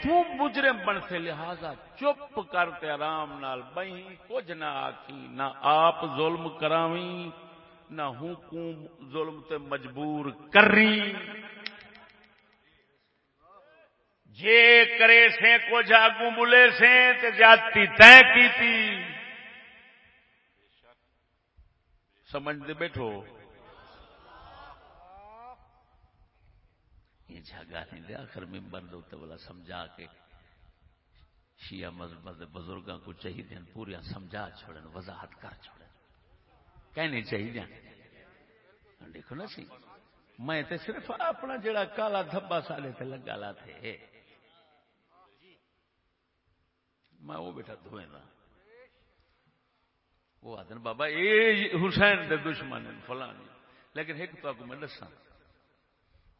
تو مجرم بن سے لہذا چپ کرتے آرام نال بہی کچھ نہ آخی نہ آپ ظلم کراوی نہ ہوں کو ظلم تے مجبور کری جے کرے سے کچھ آگوں بلے سے تے جاتی طے کی تھی سمجھ دے بیٹھو۔ یہ جھگا نہیں دے آخر ممبر دے والا سمجھا کے شیعہ مذہب بزرگوں کو چاہیے پوریا سمجھا چھوڑن، وضاحت کر چھوڑن۔ کہنی چاہیے دیکھو نا سی، میں تے صرف اپنا جڑا کالا دھبا سالے تے لگا لا تھے۔ میں وہ بیٹھا دھوئے نا وہ آدھن بابا، اے حسین دے دشمن ہیں فلانی جی۔ لیکن ایک تو میں دساں،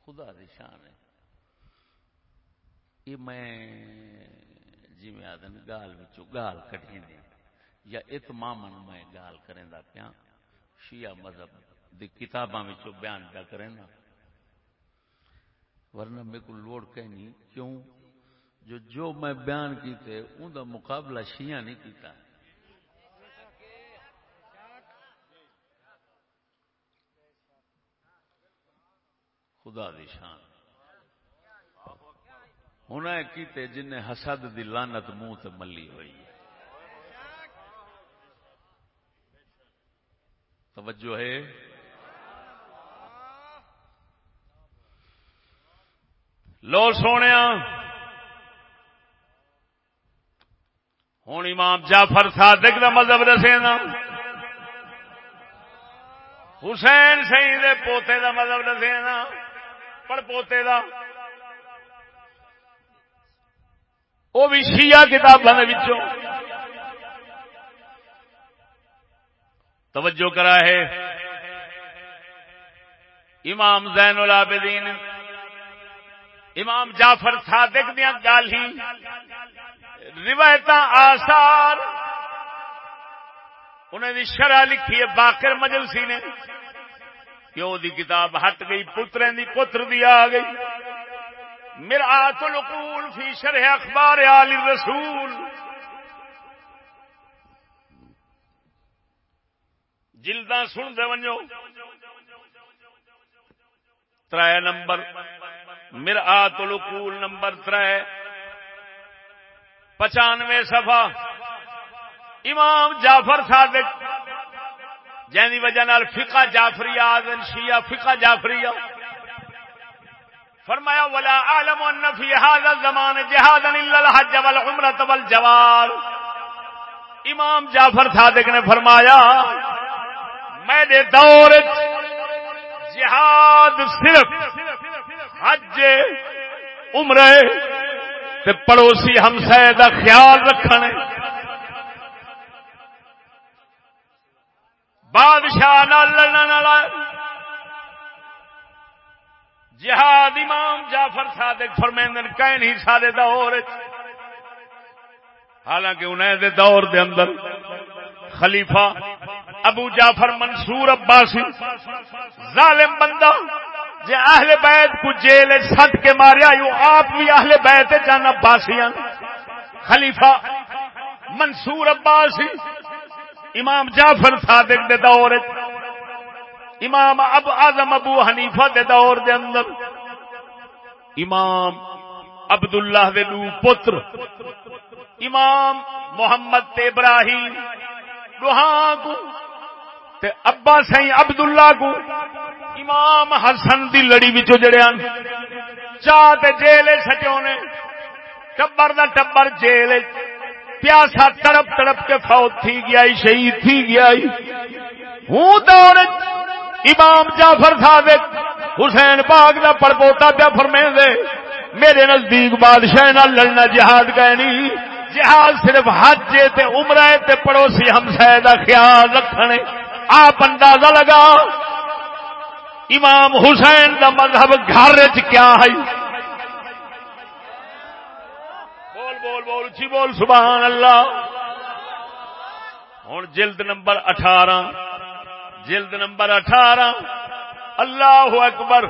خدا دی شان ہے۔ یہ میں جی میں آدم گال گال کٹیں دیں یا اتمام میں گال کریں دا پیا۔ شیعہ مذہب دی کتاباں بیان پیا کریں نا ورنہ میرے کو لوڑ کہنی، کیوں؟ جو جو میں بیان کیتے ان دا مقابلہ شیعہ نہیں کیتا۔ خدا دی شان۔ انہیں کیتے جن حسد دی لانت منہ تے ملی ہوئی ہے۔ توجہ ہے۔ لو سونے ہوں امام جعفر صادق دا مذہب دسے نا. حسین سی دے پوتے دا مطلب دسے نا. پر پوتے دا. وہ بھی شیعہ کتابوں کے توجہ کرا ہے. امام زین العابدین امام جعفر صادق دیا گال ہی روایت آسار انہیں دی شرح لکھی ہے، باقر مجلسی نے۔ پیو دی کتاب ہٹ گئی پتر دی پتر دی آ گئی۔ میرا القول فی شرح اخبار آل رسول۔ جلدا سن دے ونجو۔ تر نمبر۔ مر القول نمبر تر پچانوے سفا امام جعفر صادق، جن کی وجہ نال فقہ جعفری آدن شیعہ فقہ جعفری فرمایا، ولا عالم ان فی هذا الزمان جهاد الا الحج والعمرة والجوار. امام جعفر صادق نے فرمایا، میں دے دور جہاد صرف حج عمرے تے پڑوسی ہمسائے دا خیال رکھنے بادشاہ لڑنے جہاد امام جعفر صادق فرمیندن کہیں نہیں سارے دور حالانکہ انہیں دے دور دے اندر خلیفہ ابو جعفر منصور عباسی ظالم بندہ جی اہل بیت کو جیل سٹ کے ماریا یو آپ بھی اہل بیت جانا عباسیاں خلیفہ منصور عباسی امام جعفر صادق دے دور امام اب اعظم ابو حنیفہ دے دور دے اندر۔ امام عبداللہ دے نو پتر، امام محمد ابراہیم روحاں کو تے ابا سی عبداللہ کو۔ امام حسن دی لڑی بچو جڑیا چاہ تے جیل سجونے ٹبر دا ٹبر جیل پیاسا تڑپ تڑپ کے فوت تھی گیا شہید تھی گیا ہوں دور امام جعفر صادق، حسین پاک دا پڑپوتا پیا فرمے دے میرے نزدیک بادشاہ نہ لڑنا جہاد گئے نہیں جہاد صرف حج تے عمرہ تے پڑوسی ہمسائے دا خیال رکھنے۔ آپ اندازہ لگا۔ امام حسین دا مذہب گھر کیا ہے؟ بول بول بول اچھی بول، سبحان اللہ۔ ہوں جلد نمبر اٹھارہ۔ جلد نمبر اٹھارہ۔ اللہ اکبر۔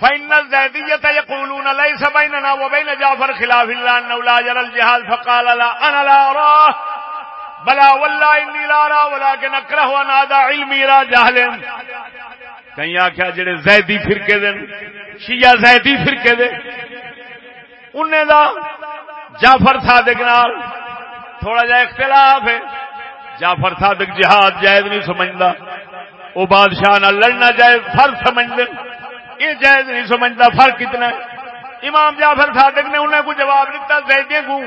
فائنل زیدیت یقولون لیس بیننا و بین جعفر خلاف اللہ انہو لا جر الجہاد فقال لا انا لا راہ بلا واللہ انی لا راہ ولیکن اکرہ و نادا علمی را جہلن کہیں آکھا جڑے زیدی فرقے دن شیعہ زیدی فرقے دے۔ انہیں دا جعفر صادق نال تھوڑا جا اختلاف ہے۔ جعفر صادق جہاد جائز نہیں سمجھتا۔ وہ بادشاہ نہ لڑنا جائز فرض سمجھ یہ جائز نہیں سمجھتا، فرق کتنا ہے۔ امام جعفر صادق نے انہیں کو جواب دیتا زیدیں کو۔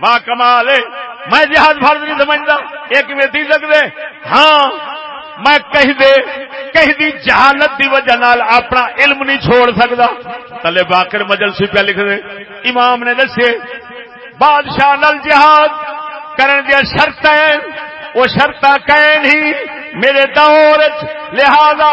ماں کمال ہے، میں جہاد فرض نہیں سمجھتا، ایک میں دی سکتے ہاں میں کہہ دے، کہہ دی جہالت دی وجہ نال اپنا علم نہیں چھوڑ سکتا تلے باقر مجلسی پہ لکھ دے، امام نے دسے، بادشاہ نل جہاد کرن دیا شرط وہ شرط کہیں نہیں، میرے دور لہذا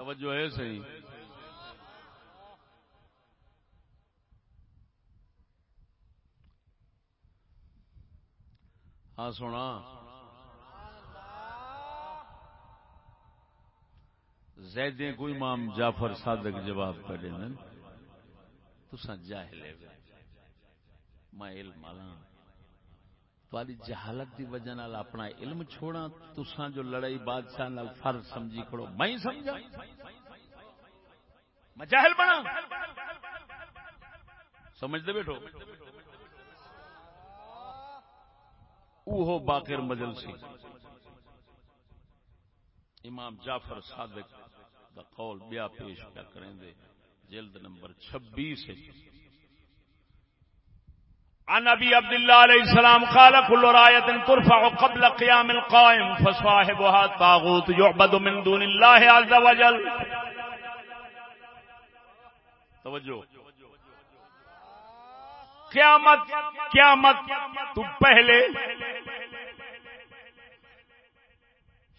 توجہ ہے صحیح۔ ہاں سونا۔ زیدیں کوئی امام جعفر صادق جواب کرے نا۔ تسا جاہل ہے میں علم والا ہاں۔ تاری جہالت دی وجہ نال اپنا علم چھوڑا تسا جو لڑائی بادشاہ نال فرض سمجھی کھڑو، میں سمجھا میں جاہل بنا سمجھتے بیٹھو۔ اوہو باقر مجلسی۔ امام جعفر صادق دا قول بیا پیش کیا کریں دے، جلد نمبر چھبیس عن ابي عبد الله عليه السلام قال كل رايه ترفع قبل قيام القائم، فصاحبها طاغوت يعبد من دون الله عز وجل. توجہ. قیامت قیامت تو پہلے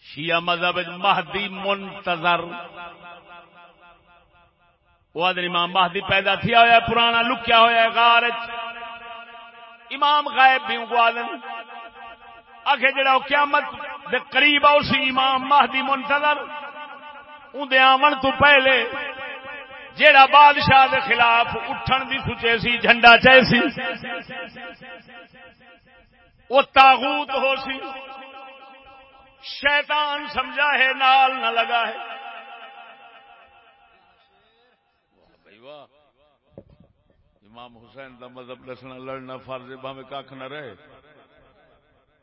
شیعہ مذہب مہدی منتظر. وہ آدمی امام مہدی پیدا تھیا ہوا پرانا لکیا ہوا ہے غار امام غائب بھی کو آدم آخر جڑا قیامت دے قریب آؤ سی امام مہدی منتظر۔ اندے آمن تو پہلے جیڑا بادشاہ دے خلاف اٹھن دی سوچے سی، جھنڈا چاہے سی، وہ تاغوت ہو سی۔ شیطان سمجھا ہے، نال نہ لگا ہے۔ واہ بھائی واہ۔ امام حسین دا مذہب لسنا، لڑنا فرض بھاوے کھ نہ رہے۔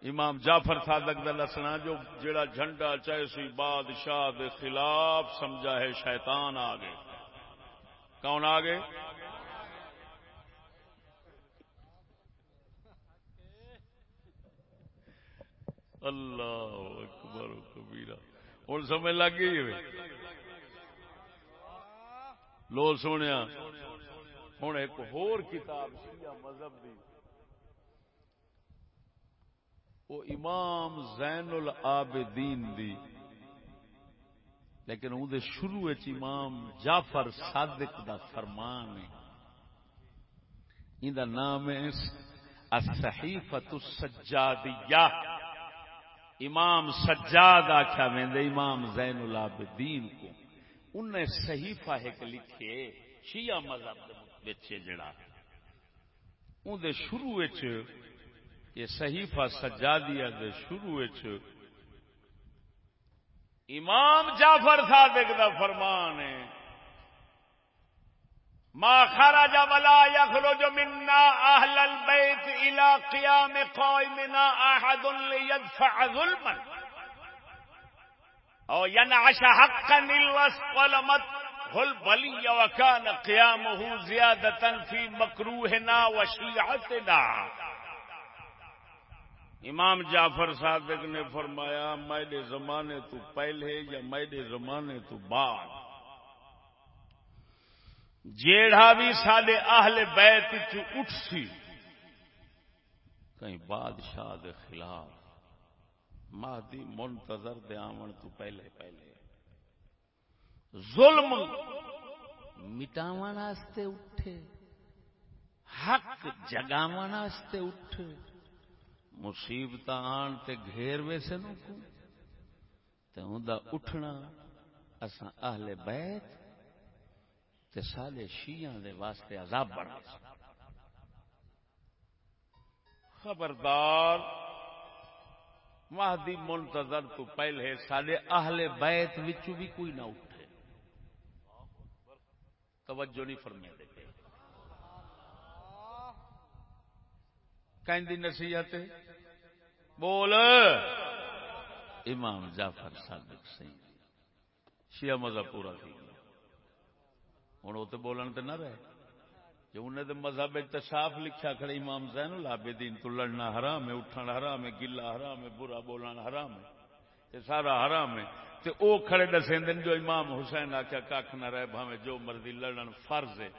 امام جعفر صادق دا لسنا، جو جڑا جھنڈا چاہے سی، بادشاہ دے خلاف سمجھا ہے، شیطان آگے کون آگے اللہ اکبر کبیرہ۔ ہوں سمجھ لگ گئی لو سونے ہوں ایک ہور کتاب شیعہ مذہب دی۔ وہ امام زین العابدین دی۔ لیکن اندر شروع امام جعفر صادق دا فرمان ہے۔ ان نام ہے الصحیفۃ السجادیہ۔ امام سجاد آخیا ویندے امام زین العابدین کو۔ انہیں صحیفہ ایک لکھے شیعہ مذہب دے بچے جڑا۔ اندر شروع یہ صحیفہ سجادیہ دے شروع امام جعفر صادق دا فرمان ہے، ما خرج ولا يخرج منا اهل البيت الى قيام قائمنا احد ليدفع ظلما او ينعش حقا الا استلمت اسقلمت البلي وكان قيامه زيادة في مكروهنا وشيعتنا امام جعفر صادق نے فرمایا میرے زمانے تو پہلے یا میرے زمانے تو بعد؟ جیڑا بھی سڈے اہل بیت اٹھ سی، کہیں بادشاہ دے خلاف مہدی منتظر دے آمن تو پہلے پہلے۔ ظلم واسطے اٹھے حق واسطے اٹھے۔ مصیبت آن تے گھیر ویسے نو کو تے ہوندا اٹھنا اساں اہل بیت تے سارے شیعہ دے واسطے عذاب بنا۔ خبردار مہدی منتظر تو پہلے سارے اہل بیت وچوں بھی کوئی نہ اٹھے۔ توجہ نہیں فرمے دے کہیں دی نصیحت بول۔ امام جعفر صادق سنگھ۔ شیعہ مذہب پورا کی۔ ہوں وہ تو بولن تو نہ رہے۔ جو انہیں تو مذہب تو صاف لکھا کھڑے امام زین العابدین تو لڑنا حرام ہے اٹھنا حرام ہے گلا حرام ہے برا بولنا حرام ہے یہ سارا حرام ہے۔ تو او کھڑے دسیں دن جو امام حسین آخیا کھ نہ رہے بھاوے جو مرضی لڑن فرض ہے۔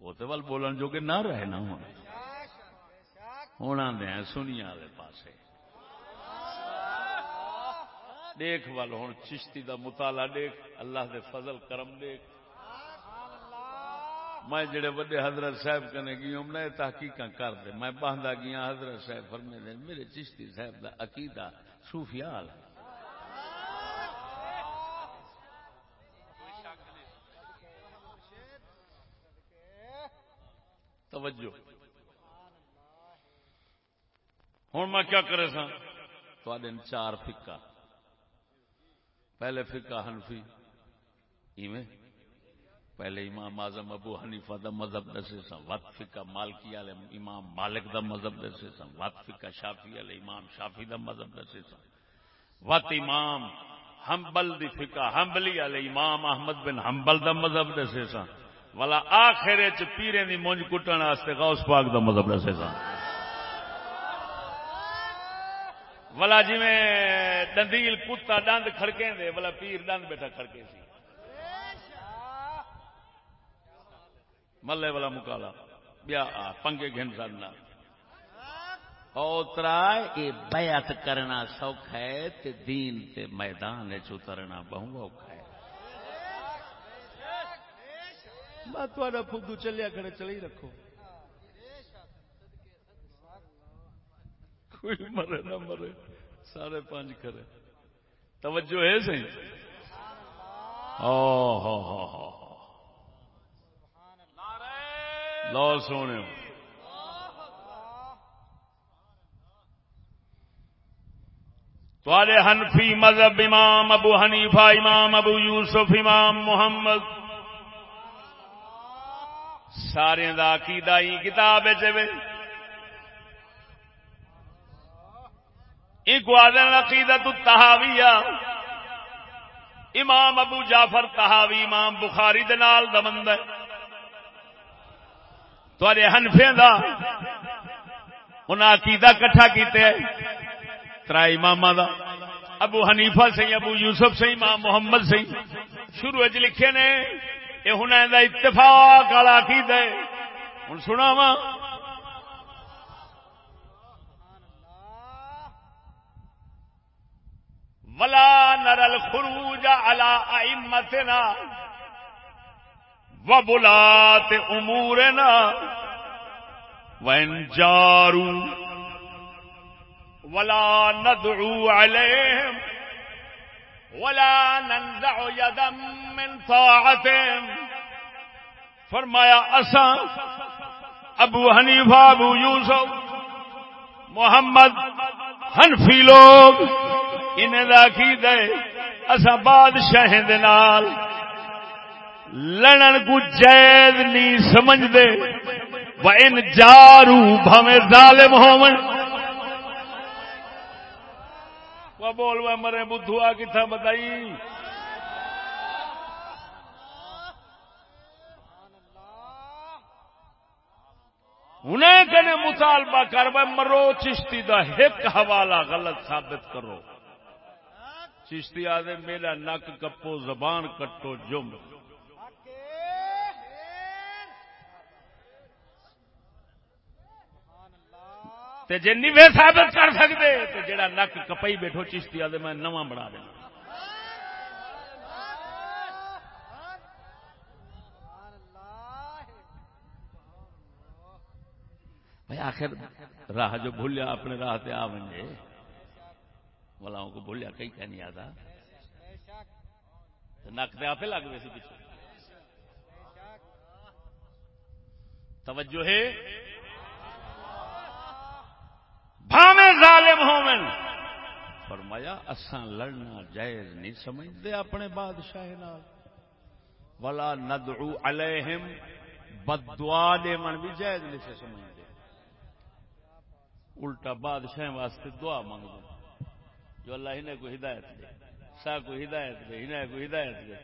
وہ تو ول بولن جو کہ نہ رہے نا ہوں ہونا دیا سنیا والے پاسے۔ دیکھ وال ہوں چشتی دا مطالعہ دیکھ، اللہ دے فضل کرم دیکھ۔ میں جڑے وڈے حضرت صاحب کنے گیا میں تحقیق کر دے۔ میں باندھا گیا ہاں، حضرت صاحب فرمے دے، میرے چشتی صاحب دا عقیدہ صوفیال ہے۔ توجہ۔ ہوں میں کیا کرے سا چار فکا پہلے فکا ہنفی ایویں۔ پہلے امام اعظم ابو حنیفہ دا مذہب دسے سن وت فکا مالکی والے امام مالک دا مذہب دسے سن وت فکا شافی والے امام شافی دا مذہب دسے سن۔ وت امام ہمبل دی فکا ہمبلی والے امام احمد بن ہمبل دا مذہب دسے سن۔ والا آخر پیرے دی مونج کٹن واسطے غوث پاک دا مذہب دسے سن۔ والا جی میں دندیل کتا دند کھڑکے دے والا پیر دند بیٹھا کھڑکے سی۔ ملے والا مکالا۔ بیا پنگے گھن سڑنا اوترا یہ بیعت کرنا سوکھ ہے، تے دین تے میدان چترنا بہو اوکھا ہے۔ میں تھوڑا فدو چلیا کھڑے چلی رکھو۔ کوئی مرے نہ مرے سارے پانچ کرے توجہ ہے سی ہو ہو ہو ہو لو سونے تے حنفی مذہب امام ابو حنیفہ، امام ابو یوسف، امام محمد، سارے دا عقیدہ ہی کتاب ایک آدن عقیدہ تو تحاویہ امام ابو جعفر تحاوی امام بخاری دنال دمند ہے۔ تھوڑے ہنفے دا انہیں عقیدہ کٹھا کیتے ترا امام دا۔ ابو حنیفہ سی ابو یوسف سی امام محمد سی شروع چ لکھے نے یہ ہوں اتفاق والا کی دے ہوں سنا وا ولا نرل خروج الا امتنا و بلا امور نا وین جارو ولا ندعو عليهم ولا ننزع يدا من طاعتهم فرمایا اساں ابو حنیفہ، ابو یوسف، محمد، حنفی لوگ انہیں دا کی دے، اساں بادشاہ دے نال لڑن کو جائز نہیں سمجھ دے و ان جارو بھویں ظالم ہوون۔ وہ بول، وہ مرے بدھو، آ کتنا بتائی؟ انہیں کہنے مطالبہ کر بھائی مرو، چشتی دا ایک حوالہ غلط ثابت کرو۔ چشتی آدھے میرا نک کپو، زبان کٹو، جم۔ تے جے نیوے ثابت کر سکتے تو جڑا نک کپئی بیٹھو چشتی آدھے میں نواں بنا دینا بھائی آخر راہ جو بھولیا، اپنے راہ تے آ بنجے ملاؤں کو بھولیا، کئی کہ نہیں آتا۔ نک دے آپ لگ گئے سی پیچھے۔ توجہ ہے۔ بھاوے ظالم ہومن فرمایا، اساں لڑنا جائز نہیں سمجھتے اپنے بادشاہ نال۔ ولا ندعو علیہم بدعا دے من بھی جائز نہیں سے سمجھتے۔ الٹا بادشاہ واسطے دعا مانگ جو اللہ انہیں کو ہدایت دے۔ سا کو ہدایت دے انہیں کو ہدایت دے۔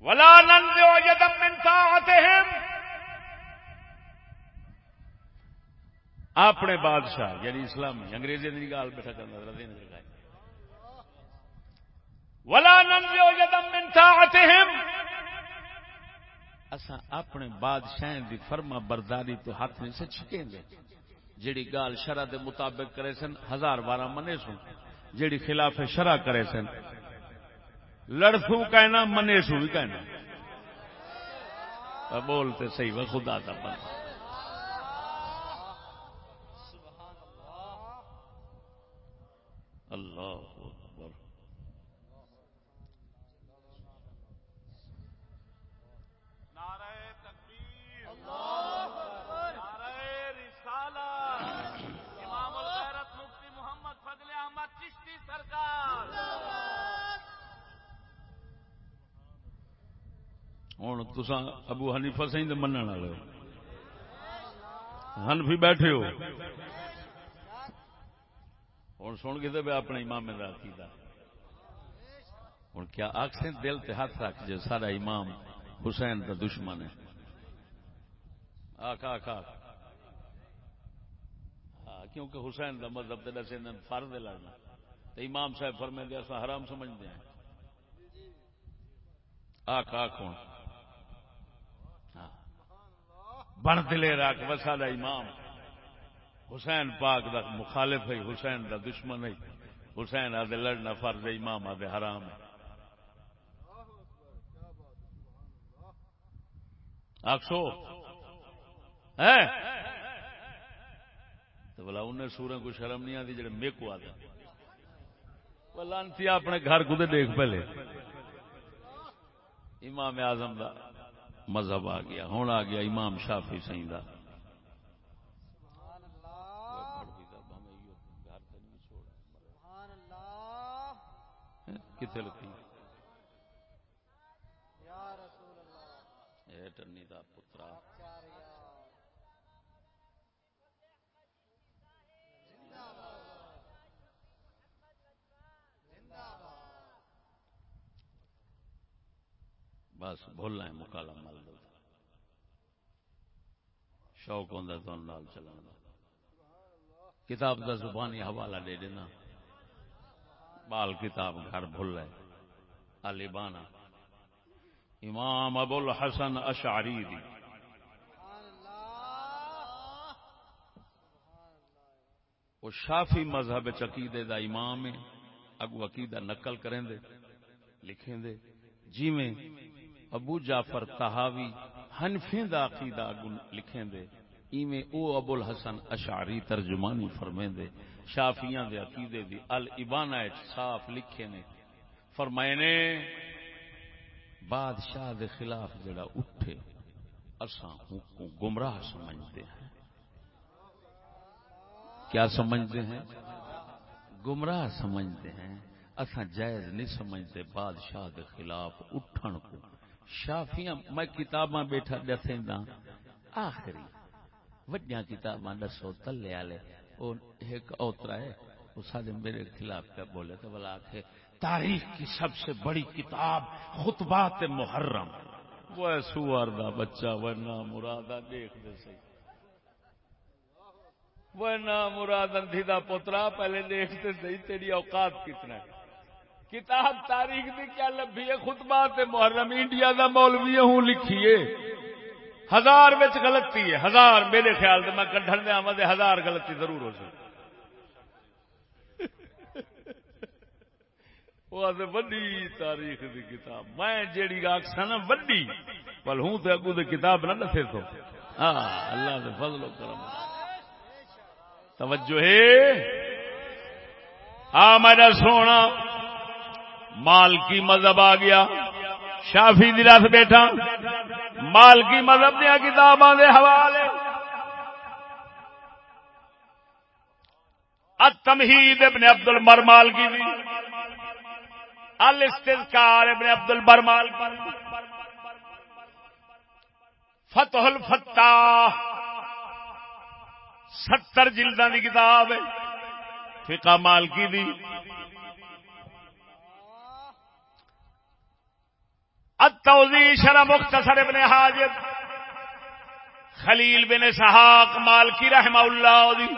ولا ننزع يدا من طاعتهم۔ اپنے بادشاہ یعنی اسلامی، انگریزی کی گال بیٹھا کرنا دین ولا اسا اپنے بادشاہ دی فرما برداری تو ہاتھ نہیں سے چھکیں گے۔ جیڑی گال شرع دے مطابق کرے سن، ہزار بارہ منے سن۔ جیڑی خلاف شرع کرے سن لڑسوں کہنا منیسو بھی کہنا۔ بولتے صحیح وہ خدا کا بندہ۔ ہوں تسا ابو حنیفہ سی تو من والے ہنفی بیٹھے ہو ہوں سن کے تو اپنے امام کا عقیدہ ہوں کیا آخر دل تے ہاتھ رکھ جائے سارا امام حسین کا دشمن ہے آخ آخ آخ کیونکہ حسین کا مذہب تو دسے فرد لڑنا تو امام صاحب فرمے دیا حرام سمجھتے ہیں آخ آخ ہوں بن دلے رکھ وسا امام حسین پاک دا مخالف ہے، حسین دا دشمن ہے۔ حسین آدھے لڑنا فرض امام آدھے حرام ہے۔ آخسو تو بلا انہیں سورا کو شرم نہیں آتی جڑے میرے کو آتے لانتی اپنے گھر کو دیکھ پہلے۔ امام اعظم دا مذہب آ گیا ہوں آ گیا امام شافی سی کا کتنے لکھی ٹنی کا پترا۔ بس بھولنا ہے مکالا مل دو۔ شوق ہوں تو نال چلان کتاب کا زبانی حوالہ دے دینا۔ بال کتاب گھر بھول رہے علی بانا امام ابو الحسن اشعری دی۔ وہ شافی مذہب عقیدے دا امام ہے۔ اگو عقیدہ نقل کریں دے، لکھیں دے۔ جی میں ابو جعفر تہاوی حنفیں دا عقیدہ لکھیں دے ایویں او ابو الحسن اشعری ترجمانی فرمیں دے شافیاں دے عقیدے دی الابانہ صاف لکھے نے۔ فرمائے نے بادشاہ دے خلاف جڑا اٹھے، اساں کو گمراہ سمجھتے ہیں۔ کیا سمجھتے ہیں؟ گمراہ سمجھتے ہیں۔ اساں جائز نہیں سمجھتے بادشاہ دے خلاف اٹھن کو۔ شافیاں، میں کتاباں بیٹھا دسیں دا آخری وڈیاں کتاباں دسو، تلے والے وہ ایک اوترا ہے وہ سارے میرے خلاف کیا بولے تو بلا آخے تاریخ کی سب سے بڑی کتاب خطبات محرم۔ وہ سوار دا بچہ، وہ نہ مرادہ دیکھ دے سی۔ وہ نہ مراد، اندھی دا پوترا، پہلے دیکھتے سی، تیری اوقات کتنا ہے۔ کتاب تاریخ دی کیا لبھی ہے؟ خطبات محرم انڈیا دا مولوی ہوں لکھیے ہزار بچ غلطی ہے، ہزار میرے خیال سے میں کڈن دیا مدے ہزار غلطی ضرور ہو سکتی۔ وہ وڈی تاریخ دی کتاب۔ میں جیڑی آخسا نا، وڈی۔ پل ہوں تو اگو کتاب نہ دسے تو۔ ہاں اللہ دے فضل و کرم۔ توجہ ہے۔ ہاں میرا سونا۔ مال کی مذہب آ گیا۔ شافی دلاس بیٹھا۔ مال کی مذہب دیا کتاباں دے حوالے۔ التمہید ابن عبد المرمال کی بھی الاستذکار ابن عبد البرمال کی فتح الفتاح۔ ستر جلدان دی کتاب ہے۔ فقہ مالکی دی۔ التوزی شرح مختصر ابن حاجب، خلیل بن سحاق مالکی رحمہ اللہ دی۔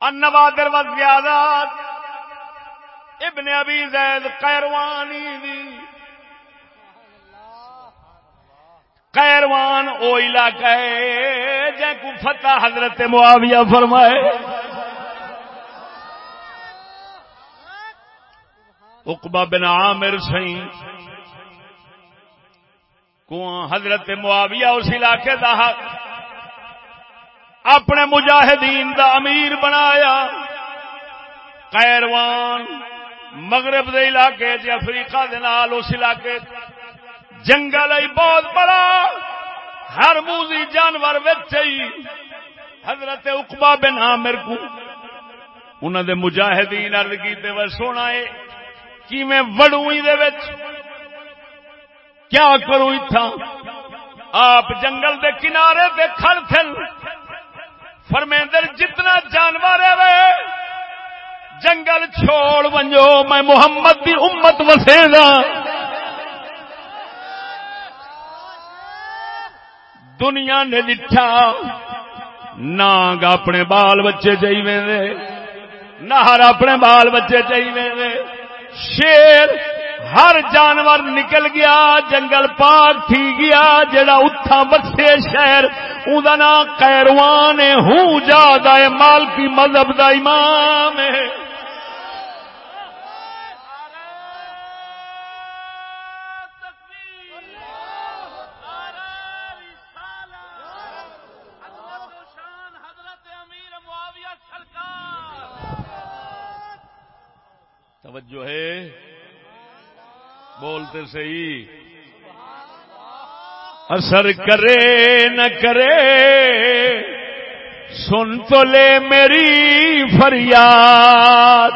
النوادر والزیادات ابن ابی زید قیروانی دی۔ قیروان او علاقہ ہے جے کو فتح حضرت معاویہ فرمائے۔ اقبا بن عامر سی کو حضرت معاویہ اس علاقے دا اپنے مجاہدین دا امیر بنایا۔ قیروان مغرب دے علاقے جی افریقہ دے نال اس علاقے، جنگل ہی بہت بڑا، ہر موزی جانور ہی حضرت اقبا بن عامر کو انہوں دے مجاہدین ارد کیتے، وہ سونا ہے کی میں وڑوئی دے وچ؟ کیا کروں اتھا آپ جنگل دے کنارے دے کھڑ تھل فرمیندر جتنا جانور ہے جنگل چھوڑ ونجو، میں محمد دی امت وسے گا ہاں۔ دنیا نے دٹھا نانگ اپنے بال بچے چاہیے نہر اپنے بال بچے چاہیے شیر، ہر جانور نکل گیا، جنگل پاک تھی گیا جڑا اتھا بسے شہر نام کیروان ہوں جا مالکی مذہب دا امام ہے۔ توجہ ہے۔ بولتے صحیح۔ اثر کرے نہ کرے، سن تو لے میری فریاد۔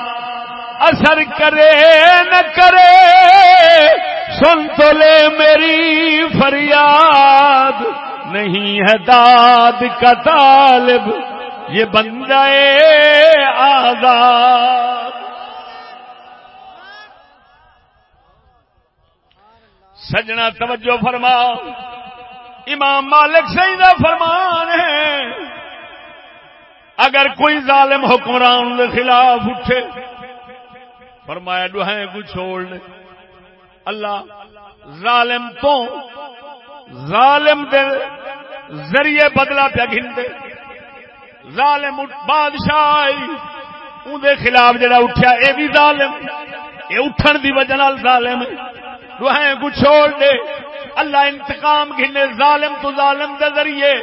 اثر کرے نہ کرے، سن تو لے میری فریاد۔ نہیں ہے داد کا طالب، یہ بندہ آزاد۔ سجنا توجہ فرما۔ امام مالک صحیح کا فرمان ہے۔ اگر کوئی ظالم حکمران کے خلاف اٹھے، فرمایا ڈوہیں کو چھوڑ لے۔ اللہ ظالم تو ظالم دے ذریعے بدلا پیا گھنتے ظالم بادشاہ اندر خلاف جڑا اٹھیا، اے بھی ظالم۔ اے اٹھن دی وجہ ظالم روحیں کو چھوڑ دے۔ اللہ انتقام گھنے ظالم تو ظالم دے ذریعے۔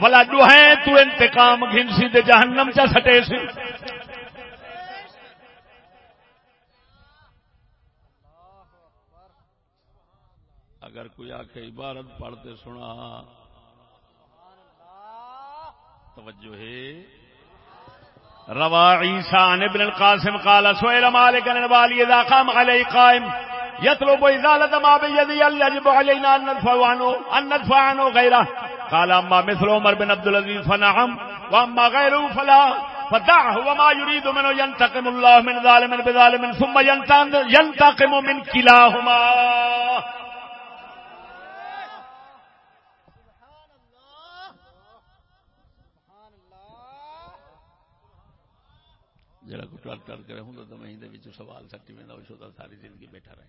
بلا ڈوہیں تو انتقام گھن سی دے جہنم چا سٹے سی۔ اگر کوئی آ کے عبارت پڑھتے سنا۔ توجہ ہے۔ روا عیسان ابن القاسم قال سئل مالك عن الوالي اذا قام عليه قائم۔ يطلب ازاله ما بيدي يجب علينا ان ندفع عنه ان ندفع عنه غيره. قال اما مثل عمر بن عبد العزيز فنعم واما غيره فلا. فدعه، وما يريد منه ينتقم الله من ظالم بظالم، ثم ينتقم من كلاهما. جڑا کو ٹر ٹر کرے ہوں تو میں سوال سٹی میں ساری زندگی بیٹھا رہے۔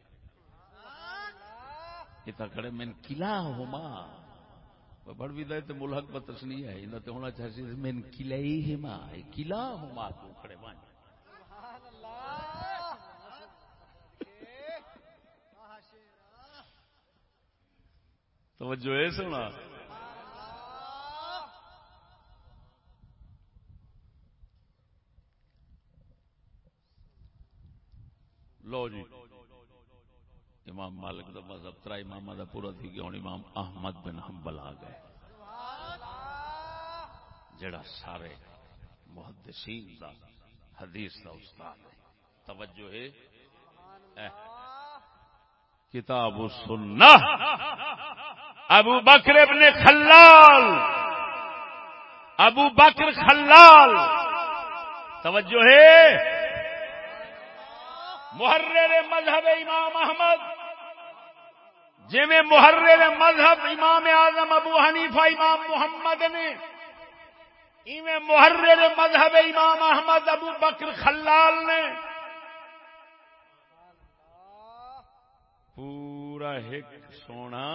یہ کھڑے، من کلا ہوما بڑ بھی دے تو ملحق بتس نہیں ہے۔ انہاں تے ہونا چاہیے من کلا ہی ہما کلا ہوما تو کھڑے مان توجہ ہے سنا لو جی امام مالک دا مذہب، ترا امام دا پورا تھی گیا ہوں امام احمد بن حنبل آ گئے۔ جڑا سارے محدثین دا حدیث دا استاد ہے۔ توجہ ہے۔ کتاب سننا ابو بکر ابن خلال۔ ابو بکر خلال۔ توجہ ہے۔ محرر مذہب امام احمد۔ جی میں محرر مذہب امام اعظم ابو حنیفہ امام محمد نے، ایویں محرر مذہب امام احمد ابو بکر خلال نے پورا ایک سونا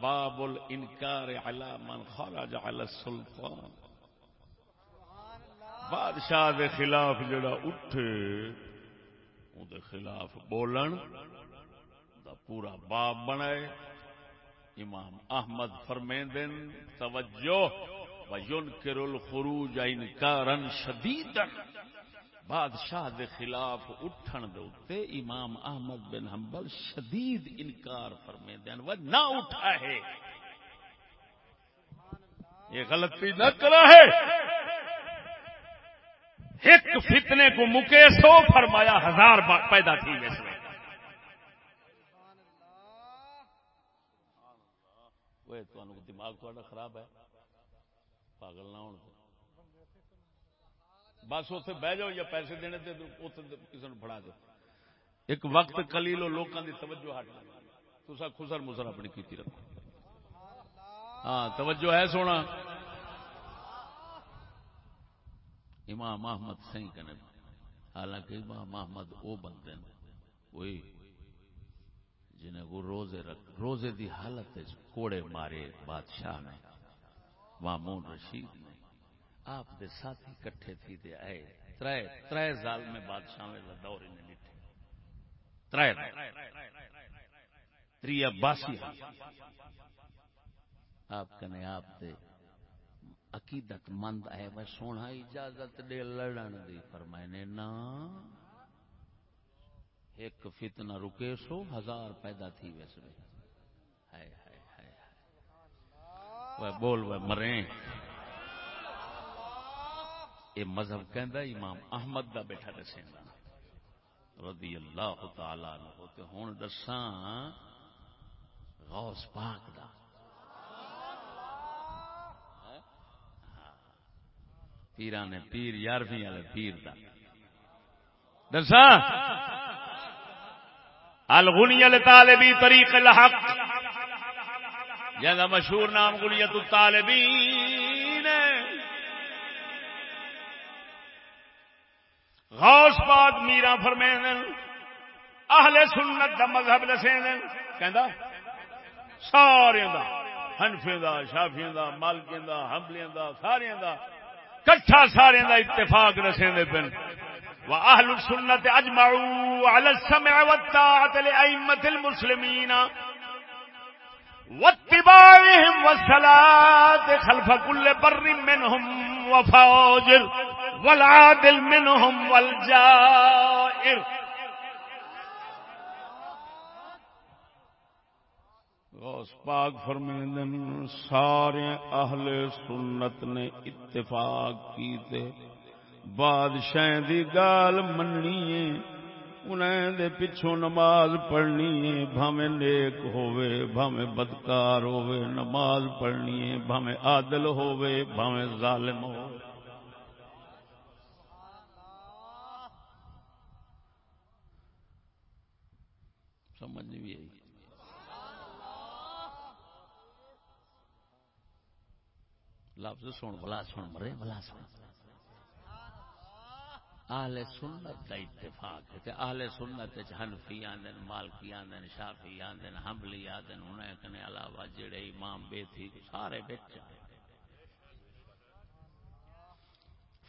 باب الانکار علی من خرج علی السلطان۔ بادشاہ کے خلاف جڑا اٹھے دے خلاف بولن دا پورا باب بنائے۔ امام احمد فرمیندن، توجہ۔ وینکر الخروج انکارا شدیدا بادشاہ دے خلاف اٹھن دے اتے امام احمد بن حنبل شدید انکار فرمیندن۔ و نہ اٹھا ہے یہ غلطی نہ کرا ہے ایک فتنے کو مکیسو فرمایا ہزار پیدا تھی اس میں۔ دماغ تھوڑا خراب ہے۔ پاگل نہ ہونے بس اتنے بہ جاؤ یا پیسے دینے کسی نے فڑا دو۔ ایک وقت کلیلو لوگوں کی توجہ ہٹ تصا خسر مسر اپنی کی رکھو۔ ہاں توجہ ہے سونا۔ امام احمد صحیح کنے۔ حالانکہ امام احمد وہ بندے وہی جنہیں وہ روزے رکھ روزے دی حالت کوڑے مارے بادشاہ نے۔ مامون رشید نے۔ آپ دے ساتھی کٹھے تھی دے آئے۔ ترائے ترائے زال میں بادشاہ میں دور انہیں لٹھے ترائے تری عباسی ہاں۔ آپ کنے آپ دے عقیدت مند آئے وہ سونا اجازت دے لڑن دی فرمائے نے نا ایک فتنہ رکے سو ہزار پیدا تھی ویسے ہائے ہائے ہائے وہ بول، وہ مرے۔ یہ مذہب کہندا امام احمد دا بیٹھا دسیندا۔ رضی اللہ تعالی عنہ تے ہن دساں، غوث پاک دا۔ پیران نے پیر، یارویں والے پیر دا۔ دساں الغنی طالبی طریق الحق۔ جہاں مشہور نام گنیت الطالبین غوث پاک میرا فرمین اہل سنت دا مذہب دسے کہندا سارے دا ہنفے دا، شافیاں دا، مالکیاں دا حملیاں دا سارے دا۔ کٹھا سارے دا اتفاق رسے دے پن واہل السنة أجمعوا على السمع والطاعة لأئمة المسلمين واتباعهم والصلاة خلف كل بر منهم وفاجر والعادل منهم والجائر غوث پاک فرمیندن سارے اہل سنت نے اتفاق کی تھے بادشاہ دی گال مننی انہیں دے پچھوں نماز پڑھنی ہے بھامے نیک ہووے بھامے بدکار ہووے، نماز پڑھنی ہے بھامے عادل ہووے بھامے ظالم ہووے۔ سمجھ بھی آئی۔ لفظ سن، بلا سن، مرے، بلا سن۔ آل سنت کا اتفاق ہے آل سنت حنفی آدن مالکی آدن شافی آدن حملی آدن انہیں کنے علاوہ جڑے امام بیتھی سارے بیٹھے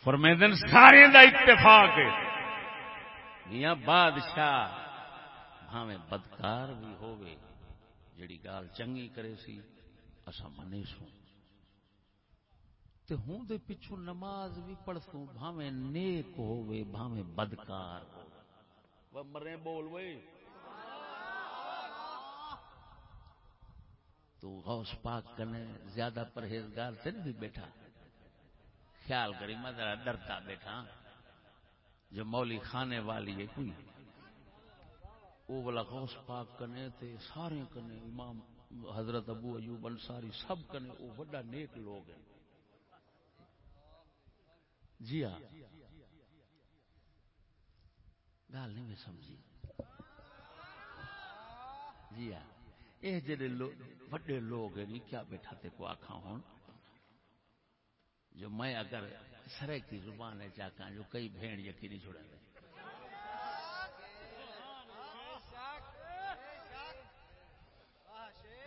فرمیدن سارے دا اتفاق ہے۔ میاں بادشاہ ہمیں بدکار بھی ہوئے جڑی گال چنگی کرے سی اسا منے سوں تے ہوں دے پچھو نماز بھی پڑھتوں بھاویں نیک ہوئے بھاویں بدکار وہ مرے بول وے۔ تو غوث پاک کنے زیادہ پرہیزگار سے نہیں بیٹھا۔ خیال کری میں ذرا ڈرتا بیٹھا۔ جو مولی کھانے والی ہے کوئی۔ وہ والا غوث پاک کنے تے سارے کنے امام حضرت ابو ایوب انصاری سب کنے وہ بڑا نیک لوگ ہیں۔ جی ہاں۔ گال نہیں میں سمجھی۔ جی ہاں۔ یہ جڑے وڈے لوگ ہیں کیا بیٹھا تے کو آخا ہوں جو میں اگر سرے کی زبان ہے چاہتا جو کئی بھین یقینی چھوڑا دے۔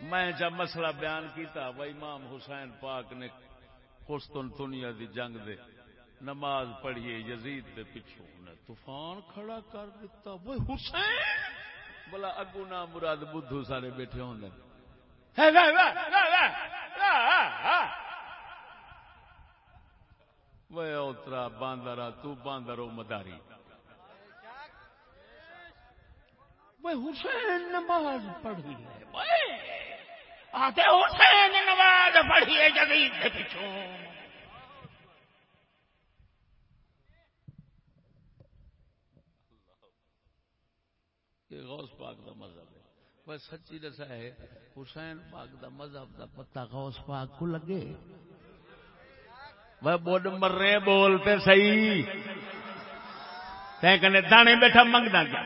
میں جب مسئلہ بیان کیتا، وہ امام حسین پاک نے قسطنطنیہ دی جنگ دے۔ نماز پڑھیے، یزید دے پچھوں طوفان کھڑا کر دیتا وہ حسین! بلا اگو نہ مراد بدھو سارے بیٹھے ہوں وہ اترا باندرا، تو باندرو مداری۔ وہ حسین نماز پڑھی ہے آتے حسین نماز پڑھی ہے جدید پیچھوں یہ غوث پاک دا مذہب ہے۔ بس سچی دسا ہے، حسین پاک دا مذہب دا پتہ غوث پاک کو لگے۔ وہ بوڈ مرے بولتے صحیح تے کنے دانے بیٹھا منگدا کیا؟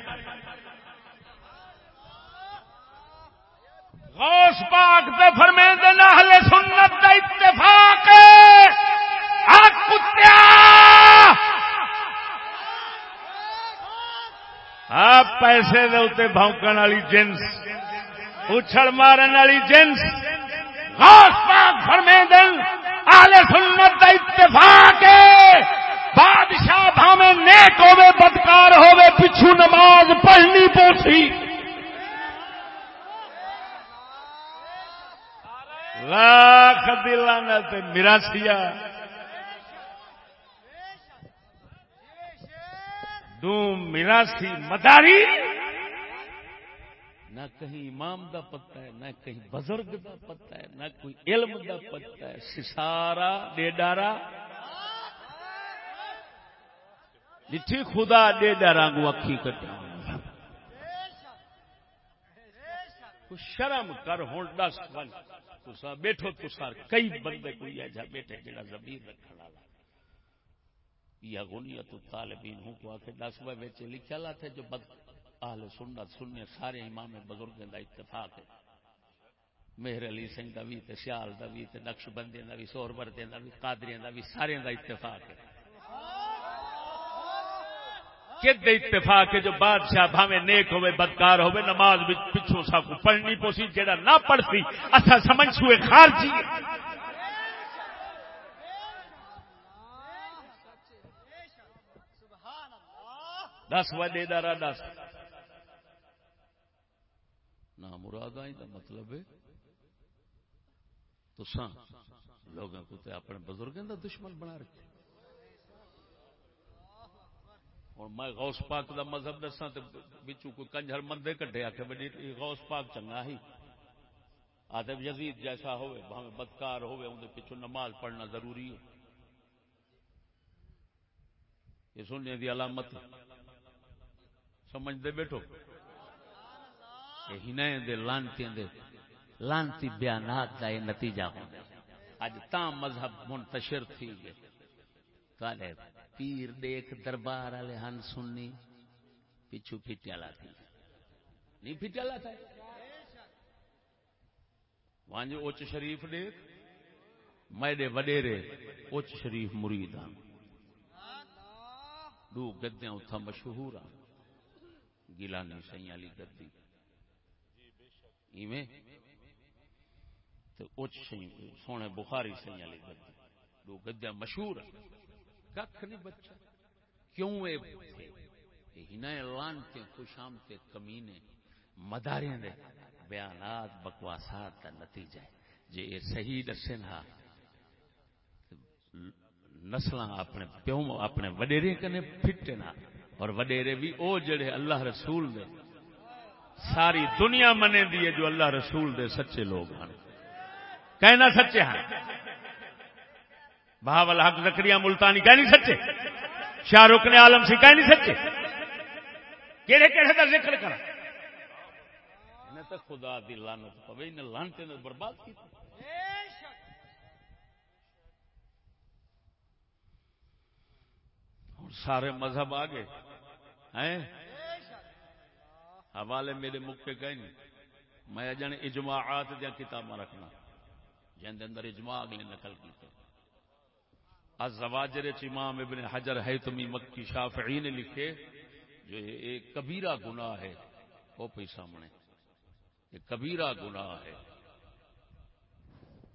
غوث پاک تے فرمیندے نہ اہل سنت دا اتفاق ہے۔ حق کتیا آپ پیسے دے اتنے بھونکن والی جنس، اچھڑ مارن والی جنس۔ غوث پاک فرمیندن اہل سنت دا اتفاق ہے۔ بادشاہ بھاوے نیک ہوے بدکار ہوے پچھو نماز پڑھنی پوسی۔ لاکھ دلانا تے میراسیا دو میراسی مداری؟ نہ کہیں امام دا پتہ ہے، نہ کہیں بزرگ دا پتہ ہے، نہ کوئی علم دا پتہ ہے۔ سسارا، ڈیڈارا۔ جتھی خدا ڈیڈارا کو اکھی کٹا شرم کر ہوں دس ون تسا بیٹھو تسار کئی بندے کوئی ایجا بیٹھے جڑا زمین رکھنے والا۔ یا غنیت الطالبین، ہوں کو آخر دس بچے لکھا لا تھے جو بد آل سنت سننے سارے امام بزرگ دا اتفاق ہے۔ مہر علی سنگھ دا بھی تے سیال دا بھی تے نقش بندے دا بھی سور بردے دا بھی، قادریاں دا بھی، سارے دا اتفاق ہے۔ کہ اتفاق ہے جو بادشاہ بھاوے نیک ہوئے بدکار ہوئے نماز پچھوں سا کو پڑھنی پوسی، جیڑا نہ پڑھتی اچھا سمجھ سوئے خارجی۔ دس وڈے دارا دس۔ نہ مراد آئی کا مطلب ہے تو سن لوگوں کو تے اپنے بزرگوں کا دشمن بنا رکھے۔ اور میں غوث پاک دا مذہب دسا تو بچو کوئی کنجر مندے کٹے آ کے بڑی غوث پاک چنگا ہی۔ آدم یزید جیسا ہوئے بھاوے بدکار ہوئے اندر پیچھو نماز پڑھنا ضروری ہے۔ یہ سننے دی علامت سمجھ دے بیٹھو۔ یہ ہنے دے لانتی دے۔ لانتی بیانات دا یہ نتیجہ ہوں۔ اج تا مذہب منتشر تھی گئے۔ کالے پیر دیکھ دربار والے ہن سننی پچھو پھٹیا لا تھی۔ نہیں پھٹیا لا تھا؟ وہاں جو اوچ شریف دیکھ میڈے وڈیرے اوچ شریف مرید ہاں دو گدیاں اتھا مشہور ہاں گیلانی سہی علی گدی۔ ایویں؟ سونے بخاری سہی علی گدی۔ دو گدیاں مشہور ہیں۔ نہیں بچہ کیوں لانتے خوشامتے کمینے دے بیانات بکواسات کا نتیجہ ہے۔ صحیح نسل اپنے پیوں اپنے وڈیرے کنے پھٹے نا۔ اور وڈیرے بھی او جڑے اللہ رسول دے۔ ساری دنیا منے دی جو اللہ رسول دے سچے لوگ ہیں کہنا سچے ہیں بہاول حق زکریہ ملتانی کہہ نہیں سچے۔ شاہ رخ نے عالم سی کہہ نہیں سچے۔ کہڑے کہڑے کا ذکر کر۔ تو خدا دی لانت پوے، انہیں لانتے نے برباد کی سارے مذہب آ گئے ہیں؟ حوالے میرے مکے گئے نہیں میں جان اجماعات دیا کتاباں رکھنا۔ جن اندر اجماع اگلے نقل کی زواجر امام ابن حجر ہے تمی مکی شافعی نے لکھے، جو ایک کبیرہ گناہ ہے، وہ پہ سامنے۔ یہ کبیرہ گناہ ہے۔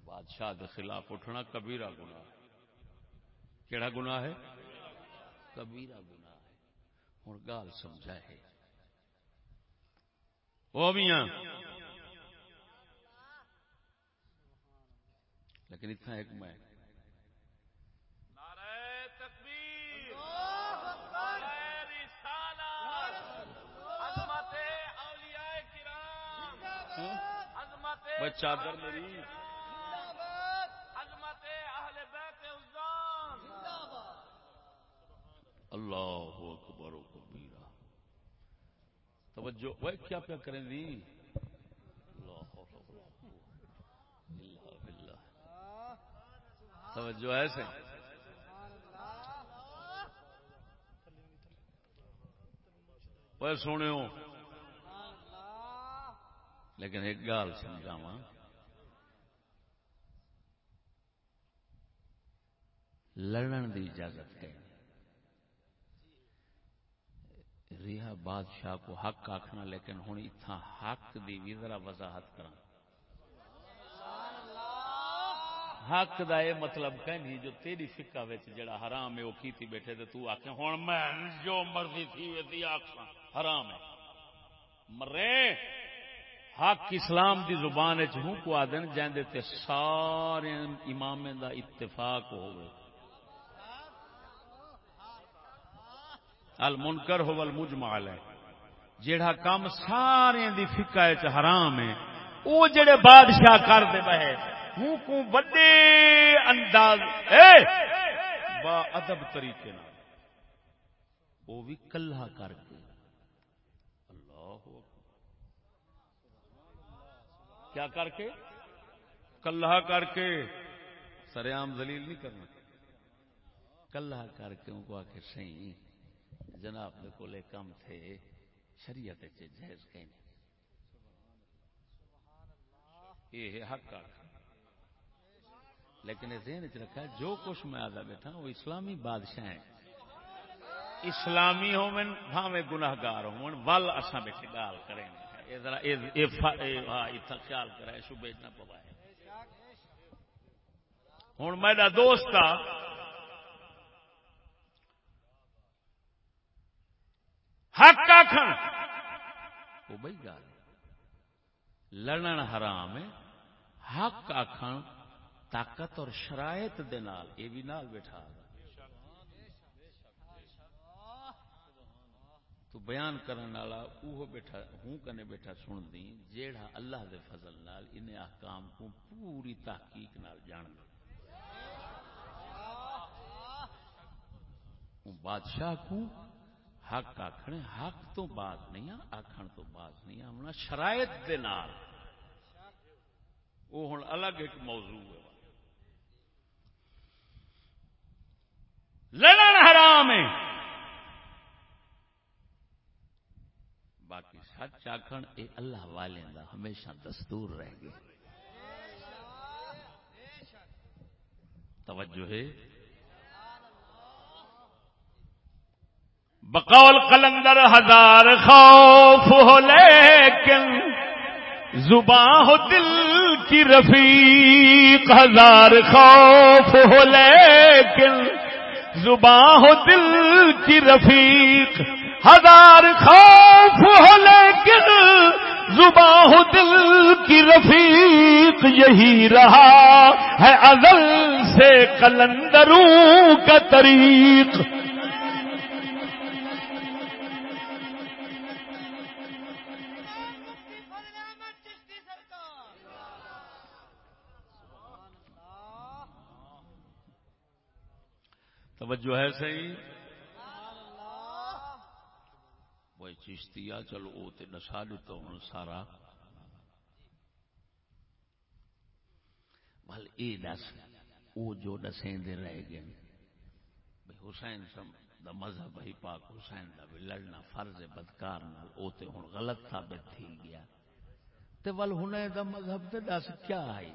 بادشاہ کے خلاف اٹھنا کبیرہ گناہ۔ ہے کیڑا گناہ ہے؟ کبیرہ گناہ ہے ہوں گال سمجھا ہے۔ وہ بھی ہیں لیکن اتنا ایک میں۔ چادر میری اللہ اکبر و کبیرہ۔ توجہ، وہ کیا پیا کریں دی؟ اللہ اللہ باللہ توجہ، ایسے۔ وہ سونے لیکن ایک گال سمجھاوا لڑن دی اجازت ہے۔ ریحا بادشاہ کو حق آخنا لیکن ہوں اتنا حق دی بھی ذرا وضاحت کرا حق دا یہ مطلب کہیں جو تیری فکا جڑا حرام ہے وہ کیتی بیٹھے تو تو آخ ہوں میں جو مرضی تھی حرام ہے۔ مرے، حق اسلام دی زبان ہوں کو آدن جائیں تے سارے امام دا اتفاق ہوئے المنکر ہو المجمع ہے جیڑا کام سارے دی فکا حرام ہے وہ جڑے بادشاہ کر دے بہے، ہوں کو بڑے انداز، اے! با ادب طریقے نہ وہ بھی کلہ کر کے۔ اللہ کیا کر کے؟ کلہ کر کے۔ سریام دلیل نہیں کرنا۔ کلہ کر کے ان کو آ کے سی جناب کو کم تھے، شریعت جائز کہیں یہ حق لیکن ذہن چ رکھا جو کچھ میں آدھا بیٹھا، وہ اسلامی بادشاہ ہیں۔ اسلامی ہو بھاوے گناہ گار ہو ول اصا بیٹھے گال کریں۔ ہاں، خیال کرے شبے نہ پوائے۔ ہوں میرا دوست آ حق آخر وہ بھائی گال لڑن حرام ہے۔ حق آخر طاقت اور شرائط دے نال یہ بھی نال بیٹھا تو بیان کرن والا وہ بیٹھا ہوں کنے بیٹھا سن دی جیڑا اللہ دے فضل نال انہیں احکام کو پوری تحقیق نال جان دے۔ بادشاہ کو حق آخنے حق تو بات نہیں آخر تو بات نہیں آنا شرائط دے نال۔ وہ ہوں الگ ایک موضوع ہے۔ لڑن حرام ہے۔ باقی سچ آخر یہ اللہ والے دا ہمیشہ دستور رہ گیا۔ توجہ ہے۔ بقول قلندر ہزار خوف ہو، لیکن زباں ہو، دل کی رفیق ہزار خوف ہو، لیکن زباں ہو، دل کی رفیق ہزار خوف ہو، لیکن زباں ہو، دل کی رفیق یہی رہا ہے ازل سے کلندروں کا طریق۔ توجہ ہے صحیح؟ وہ چشتی چلو وہ تو نشا دیتا ہوں سارا۔ بل یہ دس وہ جو دسیں دے رہ گئے۔ حسین دا مذہب ہی پاک حسین دا بھی لڑنا فرض بدکار نال۔ او تے ہن غلط ثابت تھی گیا۔ تے ول ہن دا مذہب تے دس کیا آئی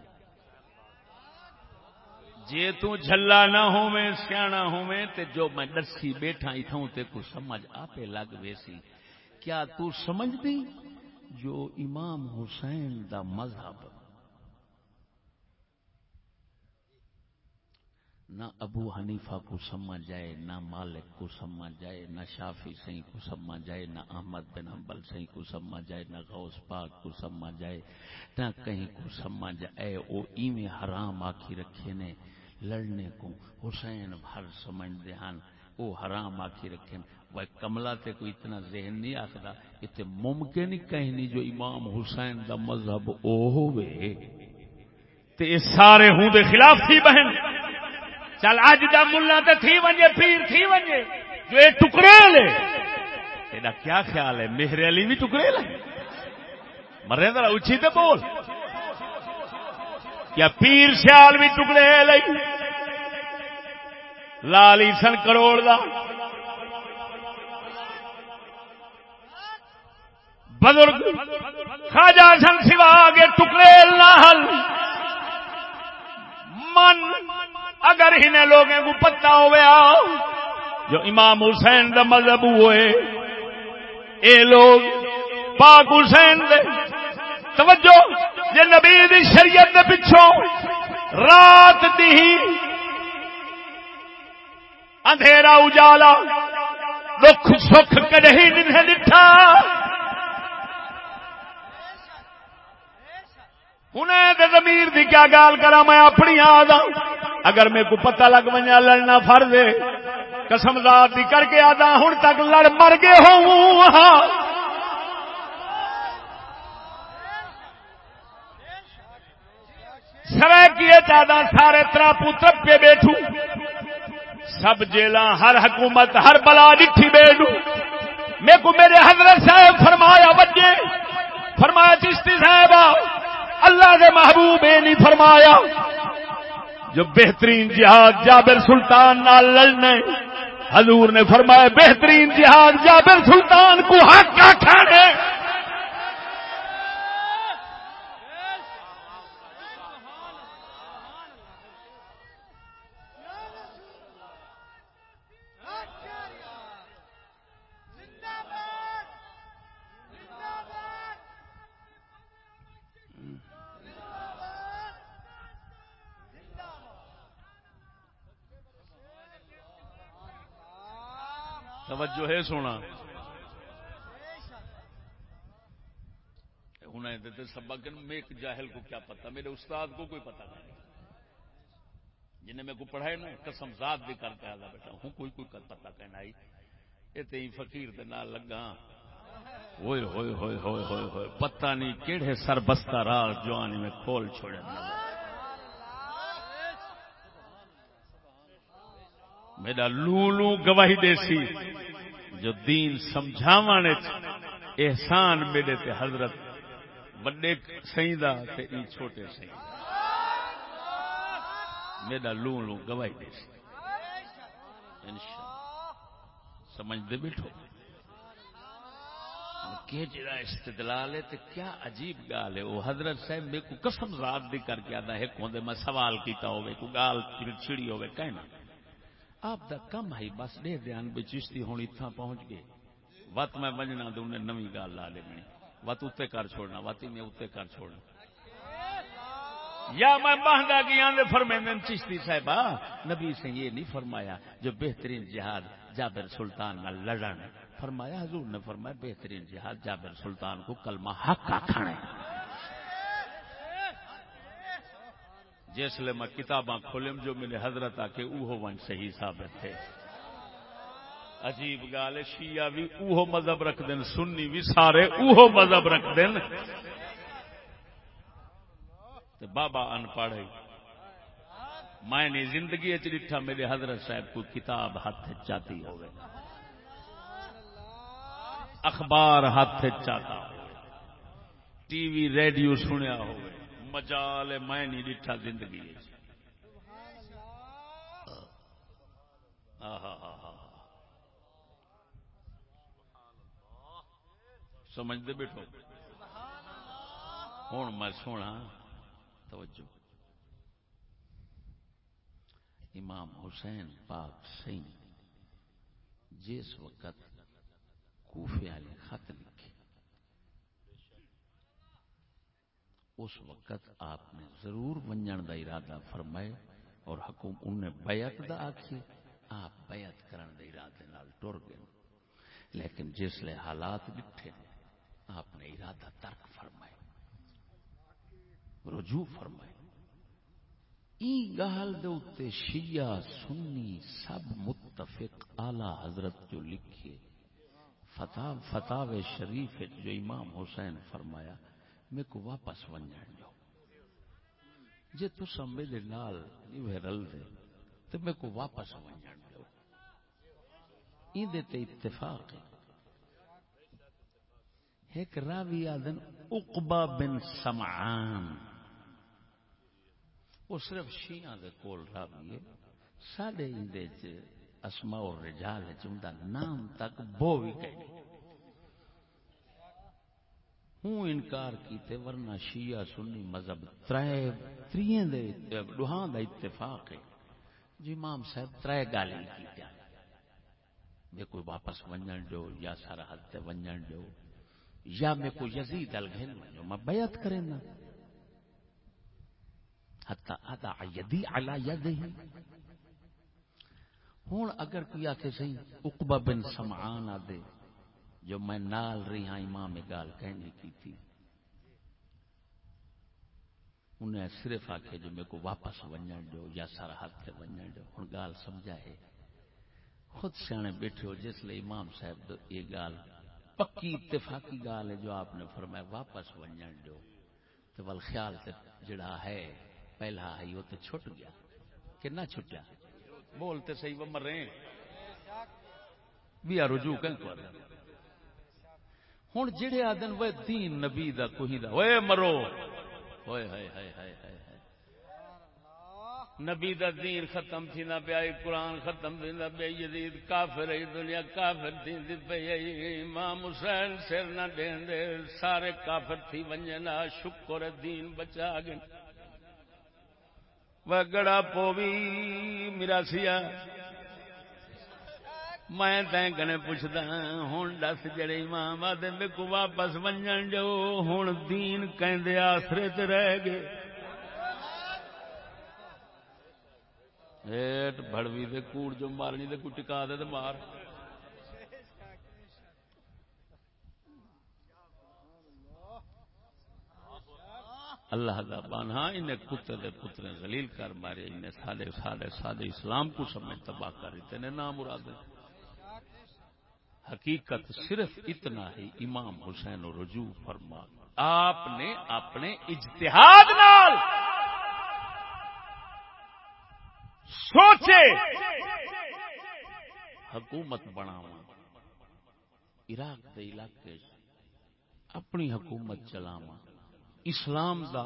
جے تو جھلا نہ ہوویں سیاںا ہوویں تے جو میں دسی بیٹھا ایتھوں تے کو سمجھ آپے لگ ویسی کیا تو سمجھ دی؟ جو امام حسین دا مذہب۔ نہ ابو حنیفہ کو سما جائے، نہ مالک کو سما جائے، نہ شافی سی کو سما جائے، نہ احمد بن حنبل سی کو سما جائے، نہ غوث پاک کو سما جائے، نہ کہیں کو سما جائے، او ایویں حرام آکھی رکھے نے۔ لڑنے کو حسین ہر سمجھ ہن وہ حرام آکھی رکھے وہ کملا تے کوئی اتنا ذہن نہیں آخر اتنے ممکن ہی کہیں جو امام حسین دا مذہب او ہوئے۔ تے سارے ہوں دے خلاف تھی بہن۔ چل اج دا ملا تے تھی ونجے، پیر تھی ونجے۔ جو یہ ٹکڑے لے یہ کیا خیال ہے؟ میرے علی بھی ٹکڑے لے مرے ذرا اچھی تے بول۔ کیا پیر سیال بھی ٹکڑے لے لالی سن کروڑ دا۔ بزرگ خواجہ سن سوا آگے ٹکڑے نہ من اگر انہیں لوگوں کو پتا ہوا جو امام حسین دا مذہب ہوئے۔ اے لوگ، پاک حسین دے۔ توجہ جے نبی دی شریعت دے پچھوں رات دی اندھیرا اجالا دکھ سکھ کدی نہیں ڈٹھا انہیں زمیر دی کیا گال کرا میں اپنی آد اگر میرے کو پتہ لگ بنیا لڑنا فرض ہے، قسم ذات دی کر کے آدا ہوں تک لڑ مر گئے ہوں۔ سرے کیے چاہتا سارے تراپو ترپے بیٹھو سب جیل ہر حکومت، ہر بلا ڈٹھی بیٹھو۔ میرے کو میرے حضرت صاحب فرمایا بجے فرمایا، چشتی صاحب اللہ کے محبوب یہ نہیں فرمایا۔ جو بہترین جہاد جابر سلطان نال لڑنے، حضور نے فرمایا، بہترین جہاد جابر سلطان کو حق کا کھانے توجہ ہے سونا۔ انہیں دیتے سبق میں ایک جاہل کو کیا پتا؟ میرے استاد کو کوئی پتا نہیں۔ جنہیں میں کو پڑھائے نا، قسم ذات بھی کر کے آدھا بیٹھا ہوں، کوئی کوئی پتا کہنا آئی یہ تھی فقیر دے نال لگا۔ ہوئے ہوئے ہوئے ہوئے ہوئے ہوئے۔ پتہ نہیں کیڑے سر بستہ راز جوانی میں کھول چھوڑے۔ میرا لولو گواہی دے سی جو دین سمجھاونے احسان میرے تے حضرت بڑے سی دا تے ای چھوٹے سی میرا لولو گواہی دے سی۔ سمجھ دے بیٹھو۔ کہ جڑا استدلال ہے تے کیا عجیب گال ہے۔ وہ حضرت صاحب میں کو قسم ذات دی کر کے آدھا ایک ہوندے میں سوال کیتا ہوئے کو گال چھڑی ہوئے، کہنا۔ آپ دا کم ہے، بس ڈے دھیان بھی چشتی ہونی تھا پہنچ گئے۔ وت میں بننا تو انہیں نوی گال لا لینی۔ وت اتنے کر چھوڑنا وت میں اتنے کر چھوڑنا۔ یا میں باہدا گیا فرمیندن چشتی صاحبہ، نبی سے یہ نہیں فرمایا جو بہترین جہاد جابر سلطان نہ لڑن۔ فرمایا حضور نے فرمایا بہترین جہاد جابر سلطان کو کلمہ حق کا کھانے جسے میں کتاباں کھولم جو میرے حضرت آ کے اوہو ون صحیح ثابت تھے۔ عجیب گال شیعہ بھی اوہو مذہب رکھ دین، سنی بھی سارے اوہو مذہب رکھ دین۔ تے بابا ان پڑھ میں نے زندگی چیٹھا میرے حضرت صاحب کو کتاب ہاتھ چاہتی ہوئے اخبار ہاتھ چاہتا ہو ٹی وی، ریڈیو سنیا ہوئے مجال میں نہیں ڈٹھا زندگی سمجھتے بیٹھو۔ ہوں میں سونا، توجہ۔ امام حسین پاک سنگھ، جس وقت کوفے والے خط لکھے اس وقت آپ نے ضرور ونجن کا ارادہ فرمائے اور حکومت انہیں بیعت دا آکھی آپ بیعت کرن دے ارادے نال ٹر گئے۔ لیکن جس لیے حالات ڈٹھے آپ نے ارادہ ترک فرمائے، رجوع فرمائے۔ ای گال دے اتے شیعہ، سنی سب متفق اعلی حضرت جو لکھے۔ فتح فتح شریف جو امام حسین فرمایا میں کو واپس ون جان جو جے تو سمے دے نال رل دے، تو میں کو واپس ون جان تے اتفاق ایک راوی آدن اقبا بن سمعان۔ وہ صرف شیعہ دے کول راوی ہے۔ ساڑے اندے اسماء اور رجال ہے چندہ نام تک بو بھی کہیں ہوں انکار کیتے ورنہ شیعہ سنی مذہب ترائے ترین دے دوہاں دا اتفاق ہے۔ جو امام صاحب ترائے گالی کیتے میں کوئی واپس ونجن جو یا سرحد تے ونجن جو یا میں کوئی یزید الگھن ونجو۔ میں بیعت کریں نا۔ حتی ادا یدی علا یدہی۔ ہوں اگر کوئی آخے سی اقبا بن سمعان آدے جو میں نال رہی ہاں امام گال کہنے کی تھی۔ انہیں صرف آخے جو میرے کو واپس ونجن جو یا سرحد سے ونجن جو ہوں گال سمجھا ہے۔ خود سیانے بیٹھے ہو، جس لیے امام صاحب دو یہ گال پکی اتفاقی گال ہے جو آپ نے فرمایا، واپس ونجن جو تو ول خیال سے جڑا ہے، پہلا ہے وہ تو چھٹ گیا۔ کہ نہ چھٹیا۔ بولتے صحیح، وہ مر رہے ہیں بھی رجوع کہیں کو ہوں جڑے آدن وہ دین نبی دا کوئی دا۔ اوے مرو۔ ہوئے ہائے ہائے ہائے ہائے نبی دا دین ختم تھی نہ پیا، قرآن ختم تھی نہ پیا، یزید کافر ہے، دنیا کافر تھی دی پئی امام حسین سر نہ دین دے، سارے کافر تھی ونجنا شکر دین بچا گئے۔ وہ گڑا پوی میرا سیا میں تین پوچھتا ہاں، ہوں دس جڑے امام آدھے میرے کو واپس ونجن جو، ہوں دین کہندے آسرے تے رہ گئے۔ ایٹ بڑوی دے کوڑ جو مارنی دے کو ٹکا دے تے مار۔ اللہ دا بانہا انہیں کتے دے پترے ذلیل کر مارے، انہیں سادے سادے سادے اسلام کو سمجھ تباہ کر اتنے نام مراد حقیقت صرف اتنا ہی امام حسین و رجوع فرما۔ آپ نے اپنے اجتہاد نال سوچے۔ حکومت بناوا عراق کے علاقے اپنی حکومت چلاوا اسلام دا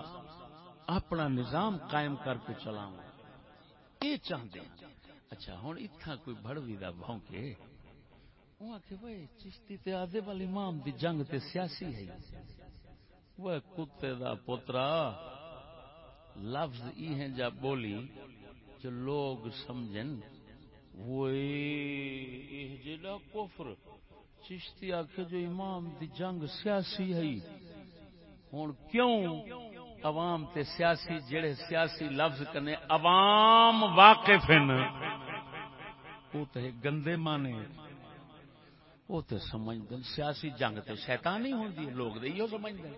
اپنا نظام قائم کر کے چلاوا یہ چاہتے اچھا ہوں اتنا کوئی بڑوی دا بھونکے۔ وہ آخ چشتی تے آدھے والی امام دی جنگ تے سیاسی ہے۔ وہ کتے دا پوترا لفظ ای ہیں جا بولی جو لوگ سمجھن وہ جڑا کفر، چشتی آخ جو امام دی جنگ سیاسی ہے۔ ہوں کیوں عوام تے سیاسی جڑے سیاسی لفظ کرنے عوام واقف ہیں وہ تو گندے مانے۔ وہ تو سمجھ دن، سیاسی جنگ تے شیطان ہی ہوں لوگ دے یہ سمجھ دن۔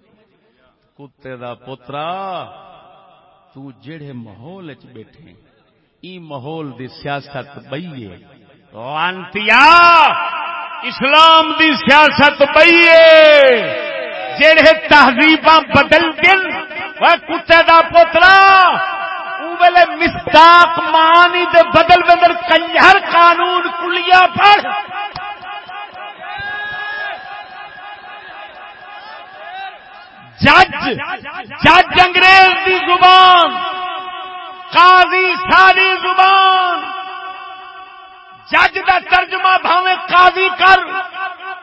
کتے دا پترا، تو جڑے ماحول چ بیٹھے ای ماحول دی سیاست بئیے۔ لانتیا! اسلام دی سیاست بئیے۔ جڑے تہذیب بدل دل وہ کتے دا پوترا ویلے مستاق مانی دے بدل بدل کنجر قانون کلیا پڑھ۔ جج جج انگریز دی زبان، قاضی ساری زبان۔ جج دا ترجمہ بھاوے قاضی کر،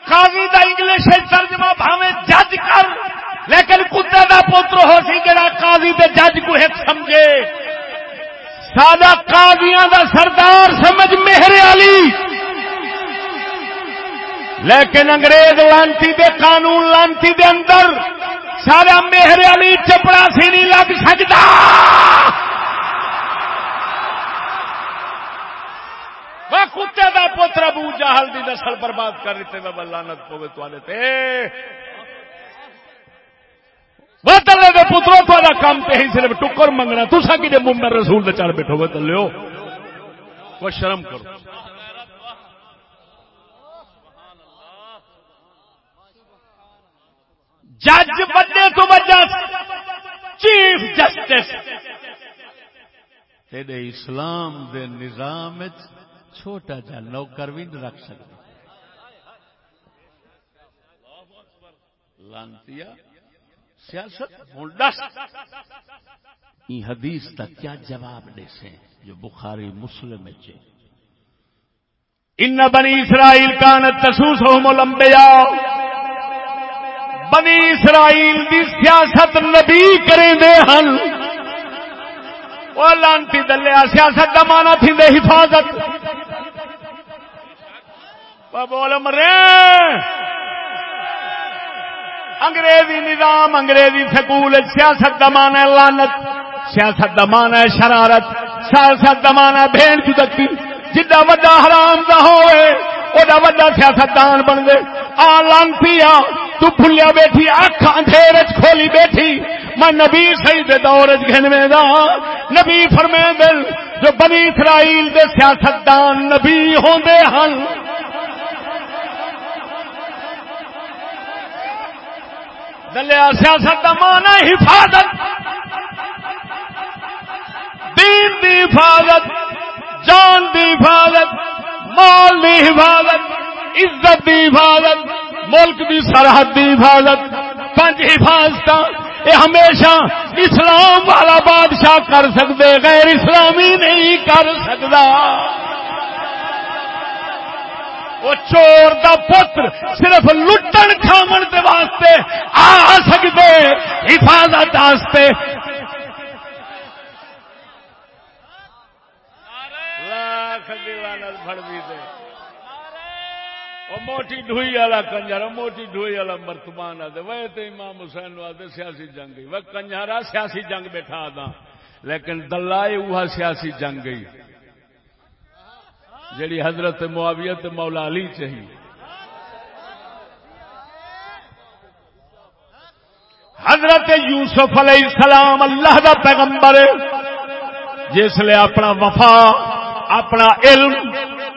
قاضی دا انگلش ترجمہ بھاوے جج کر۔ لیکن کتے دا پوتر ہو سی جڑا قاضی تے جج کو ایک سمجھے۔ سادہ قاضیاں دا سردار سمجھ مہر علی۔ لیکن انگریز لانتی دے قانون لانتی دے اندر سارا مہر علی چپڑا سی نہیں لگ سکتا۔ کتے دا پوتر ابو جہل دی نسل برباد کر دیتے میں لانت پوے تے۔ پترو تھوڑا کام تو صرف ٹکر منگنا۔ تسا کی ممبر رسول دے چڑھ بیٹھو گے تلو شرم کرو۔ جج بڑے تو وجہ چیف جسٹس۔ تیرے اسلام دے نظام چھوٹا جا نوکر بھی نہیں رکھ سکتا۔ لانتی سیاست دس۔ حدیث کا کیا جواب دے سے جو بخاری مسلم ان بنی اسرائیل کانت تسوس ہو لمبیا بنی اسرائیل دی سیاست نبی کریں دے ہن۔ وہ لانتی دلیا سیاست کا مانا تھی دے حفاظت۔ بول مرے۔ انگریزی نظام، انگریزی سکول، سیاست کا مانا لانت سیاست کا مانا شرارت، سیاست کا مانا بھین چکی جدا وا حرام کا ہوئے وہ وا سیاستدان بن گئے۔ آ لانتی آ۔ تو پھلیا بیٹھی اکھ اندھیر کھولی بیٹھی۔ میں نبی صحیح دے دور گھنوے دا، نبی فرمے دل جو بنی اسرائیل دے سیاستدان نبی ہوندے ہن۔ دلیا سیاست کا مانا حفاظت۔ دین دی حفاظت، جان دی حفاظت، مال دی حفاظت۔ عزت دی حفاظت، ملک دی سرحد دی حفاظت۔ پنج حفاظت یہ ہمیشہ اسلام والا بادشاہ کر سکتے غیر اسلامی نہیں کر سکتا وہ چور دا پتر صرف لٹن کھاون دے واسطے آ سکتے حفاظت واسطے۔ لاکھ بھڑ بھی دے موٹی ڈوئی والا کنجر موٹی ڈوئی والا مرتمان آدھے۔ وہ تو امام حسین آدھے سیاسی جنگ گئی۔ وہ کنجارا سیاسی جنگ بیٹھا آدھا لیکن دلائے وہ سیاسی جنگ گئی۔ جڑی حضرت معاویت مولا علی چاہیے حضرت یوسف علیہ السلام اللہ دا پیغمبر، جس لیے اپنا وفا، اپنا علم،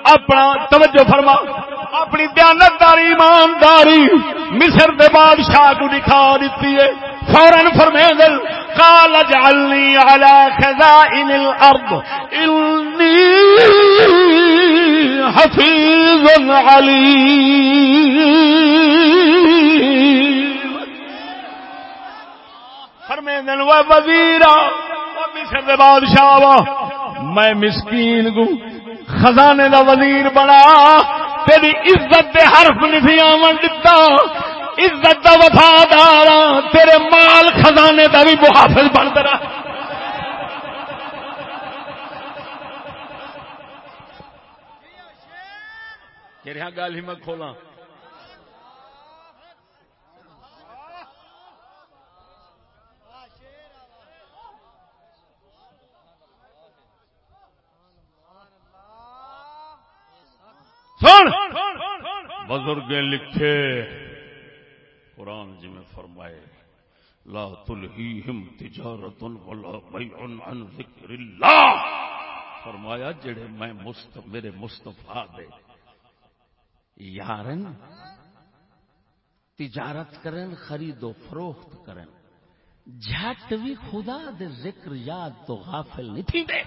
اپنا توجہ فرما۔ اپنی دیانتداری، ایمانداری، مصر دے بادشاہ کو دکھا دیتی ہے۔ فوراً فرمے دل، قال، اجعلنی علی خزائن الارض، انی حفیظ علی فرمے دل، وہ وزیرہ مصر دے بادشاہ میں مسکین کو خزانے دا وزیر بنا۔ تیری عزت دے حرف نہیں آمن دتا۔ عزت دا وفادار تیرے مال خزانے دا بھی محافظ بن رہا۔ ہاں گل ہی میں کھولا سن! بزرگ لکھے، قرآن جی میں فرمائے، لا تلہیہم تجارت ولا بیع عن ذکر اللہ۔ فرمایا، جڑے میں مست، میرے مصطفیٰ دے۔ یارن، تجارت کرن، خرید و فروخت کرن۔ جھٹ بھی خدا دے ذکر یاد تو غافل نہیں تھی دے۔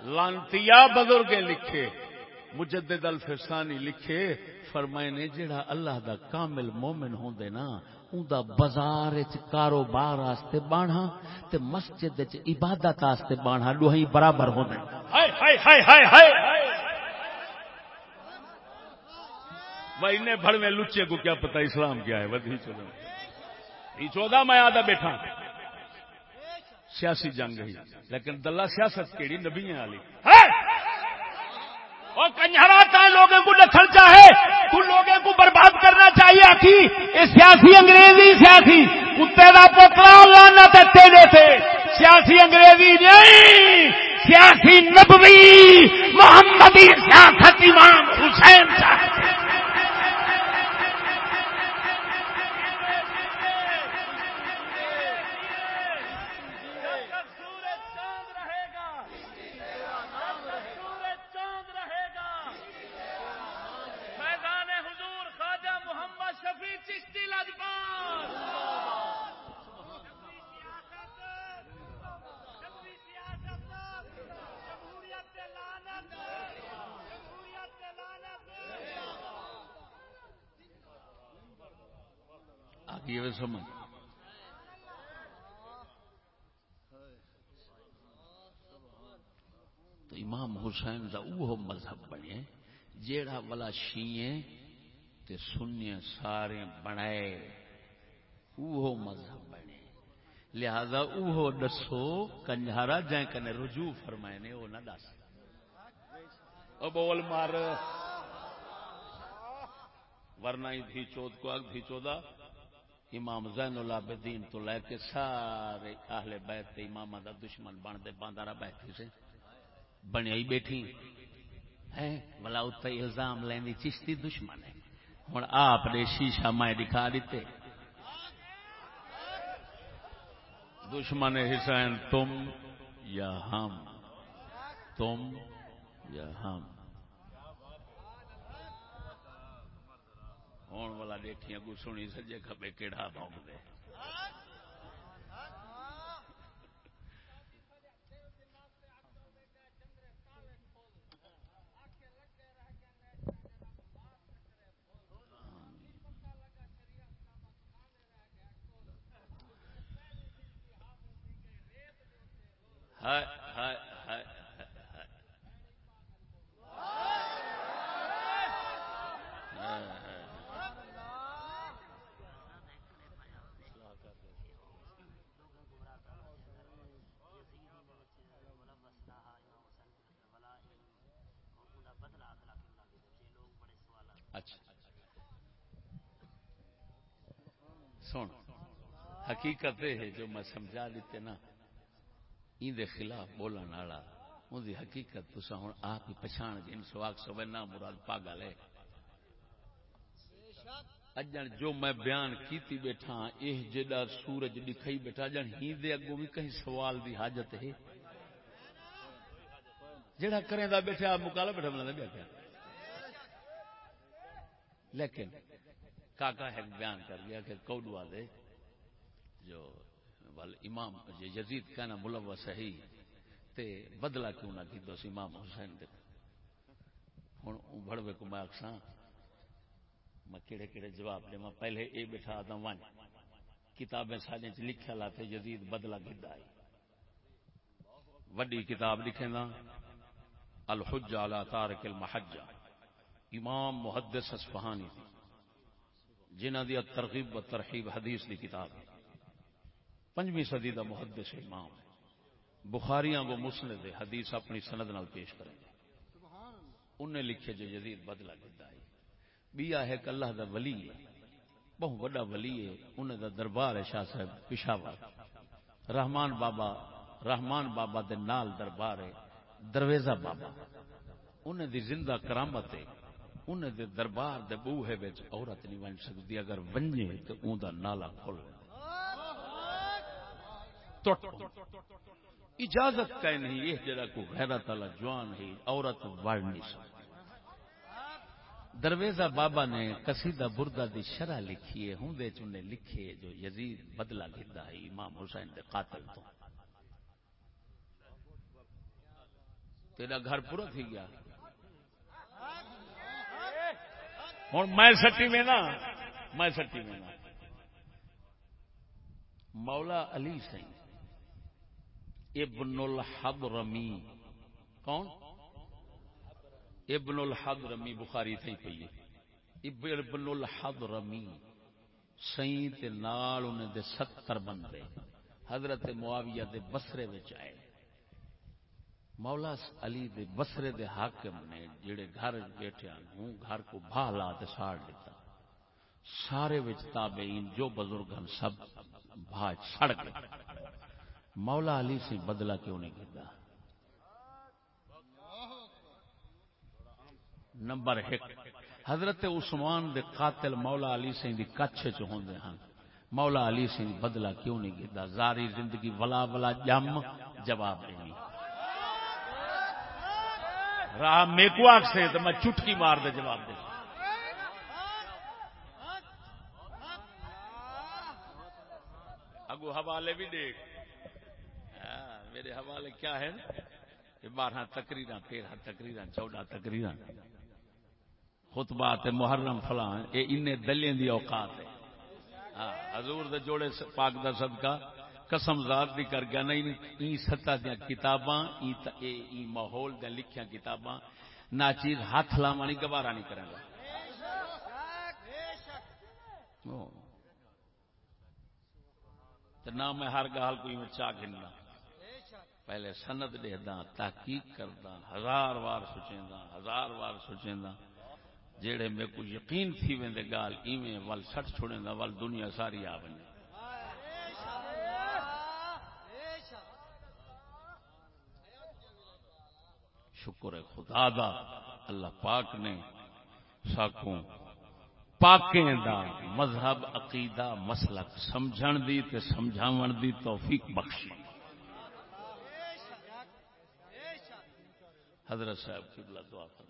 لانتیا بزرگ لکھے۔ مجدد الفسانی لکھے، فرمائے نے جڑا اللہ دا کامل مومن ہوندے نا اوندا بازار وچ کاروبار واسطے بانا تے مسجد وچ عبادت واسطے بانا دوہی برابر ہوندے۔ ہائے ہائے ہائے ہائے ہائے۔ بھائی نے بھڑوے لچے کو کیا پتہ اسلام کیا ہے ودھی چلو۔ یہ چودہ میں آدھا بیٹھا سیاسی جنگ ہی لیکن دلہ سیاست کیڑی نبی والی۔ اور کنجرا لوگوں کو لکھن چاہے تو لوگوں کو برباد کرنا چاہیے آخی یہ سیاسی انگریزی سیاسی۔ کتے کا پوتلا لانا تیرے تھے سیاسی انگریزی نہیں۔ سیاسی نبوی محمدی سیاست امام حسین چاہتے سمجھ تو امام حسین کا وہ مذہب بنے جیڑا والا شیئیں تے سنیے سارے بنائے وہ مذہب بنے۔ لہذا وہ دسو کنجارا جائیں کنے رجوع فرمائے نے، وہ نہ دس۔ بول مار۔ ورنہ ہی دھی چود کو اگ دھی چودہ۔ امام زین العابدین تو لے کے سارے اہل بیت امام دا دشمن بن دے باندارا بیٹھی سے۔ بنیا ہی بیٹھی۔ ہے بلا اتنے الزام لینی چشتی دشمن ہے۔ ہوں آپ نے شیشہ میں دکھا دیتے۔ دشمن حسین، تم یا ہم؟ تم یا ہم؟ ہون والا دیکھی اگو سنی سجے کبے کیڑا بونک دے۔ ہائے ہائے ہائے سن حقیقت ہے جو میں سمجھا دیتے نا، ان دے خلاف بولن والا، ان دی حقیقت تسا ہوں آپ ہی پچھان جن سواگ سو نہ مراد پاگل ہے۔ اجن جو میں بیان کیتی بیٹھا، یہ جڑا سورج دکھائی بیٹھا جن ہی دے اگوں بھی کہیں سوال دی حاجت ہے۔ جڑا کریں دا بیٹھا مکالا بیٹھا بنا بیٹھا۔ لیکن کاکا ہے بیان کر گیا کہ کوڈوا دے۔ جو امام یزید کہنا ملوث ہے تے بدلا کیوں نہ کی دوس امام حسین دے۔ ہوں بڑوے کو میں آخساں میں کہڑے کہڑے جواب دے، میں پہلے اے بٹھا آدھا ون کتابیں سارے چ لکھا لاتے جدید بدلا گدا وڈی کتاب لکھے الحج علی تارک المحجہ۔ امام محدث اسفہانی جنہ دی ترغیب و ترحیب حدیث دی کتاب ہے۔ پنجویں صدی دا محدث امام ہے۔ بخاریاں وہ مسند حدیث اپنی سند نال پیش کریں گے۔ انہیں لکھے جو یزید بدلا گدا ہے۔ بیا ہے کہ اللہ دا ولی ہے۔ بہت بڑا ولی ہے۔ انہیں دا دربار ہے شاہ صاحب پشاور۔ رحمان بابا رحمان بابا دے نال دربار ہے، درویزہ بابا۔ انہیں دی زندہ کرامت ہے۔ انہیں دے دربار دے بوہے وچ عورت نہیں ون سکتی۔ اگر ونجے تو اون دا نالا کھول۔ اجازت کہ نہیں، یہ جڑا کو غیرت والا جوان ہے، عورت وڑ نہیں سکتی درویزہ بابا نے قصیدہ بردہ دی شرح لکھی ہے، ہوں دے چنے لکھے جو یزید بدلہ گدا ہے امام حسین دے قاتل تو۔ تیرا گھر پورا تھی گیا۔ ہوں میں سٹی میں نا، میں سٹی میں نا۔ مولا علی سی ابن الحب رمی کون؟ ابن الحد رمی بخاری تھی پی ابن الحد رمی سی نال انہیں دے ستر بندے. حضرت معاویہ دے بسرے آئے. مولا علی دے بسرے دے حاکم نے جڑے گھر بیٹھے ہوں گھر کو بھالا تے ساڑ لیتا. سارے وچ تابعین، جو بزرگ ہن، سب بھاج سڑ گئے مولا علی سے بدلہ کیوں نہیں کیتا نمبر ایک، حضرت عثمان دے قاتل مولا علی سنگھ دی کچھ چ ہوندے مولا علی سنگھ بدلہ کیوں نہیں کیتا زاری زندگی ولا ولا جم، جواب نہیں۔ راہ میکو آگ سے تو میں چٹکی مار دے جواب دے۔ اگو حوالے بھی دیکھ۔ میرے حوالے کیا ہے؟ بارہ تقریر تیرہ تقریر چودہ تقریر خطبات محرم فلاں، یہ ان دلیں دی اوقات ہے. ہاں حضور دے جوڑے پاک دا صدقہ، قسم ذات دی کر گیا، نہیں این ستا دیا کتاباں این ماحول دیا لکھیاں کتاباں نہ چیز ہاتھ لاوانی گوارا نہیں کریں گا. نہ میں ہر گال کوئی میں چاہ گننا پہلے سند دہدا تحقیق کردا، ہزار وار سوچیں ہزار وار سوچیں جیڑے میں کو یقین تھی ویندے، گال ایویں ول سٹ چھوڑیں ول دنیا ساری آ بنے شکر ہے خدا دا، اللہ پاک نے ساکوں پاکیں دا مذہب، عقیدہ، مسلک سمجھن دی تے سمجھاون دی توفیق بخشی۔ حضرت صاحب کی دعا کر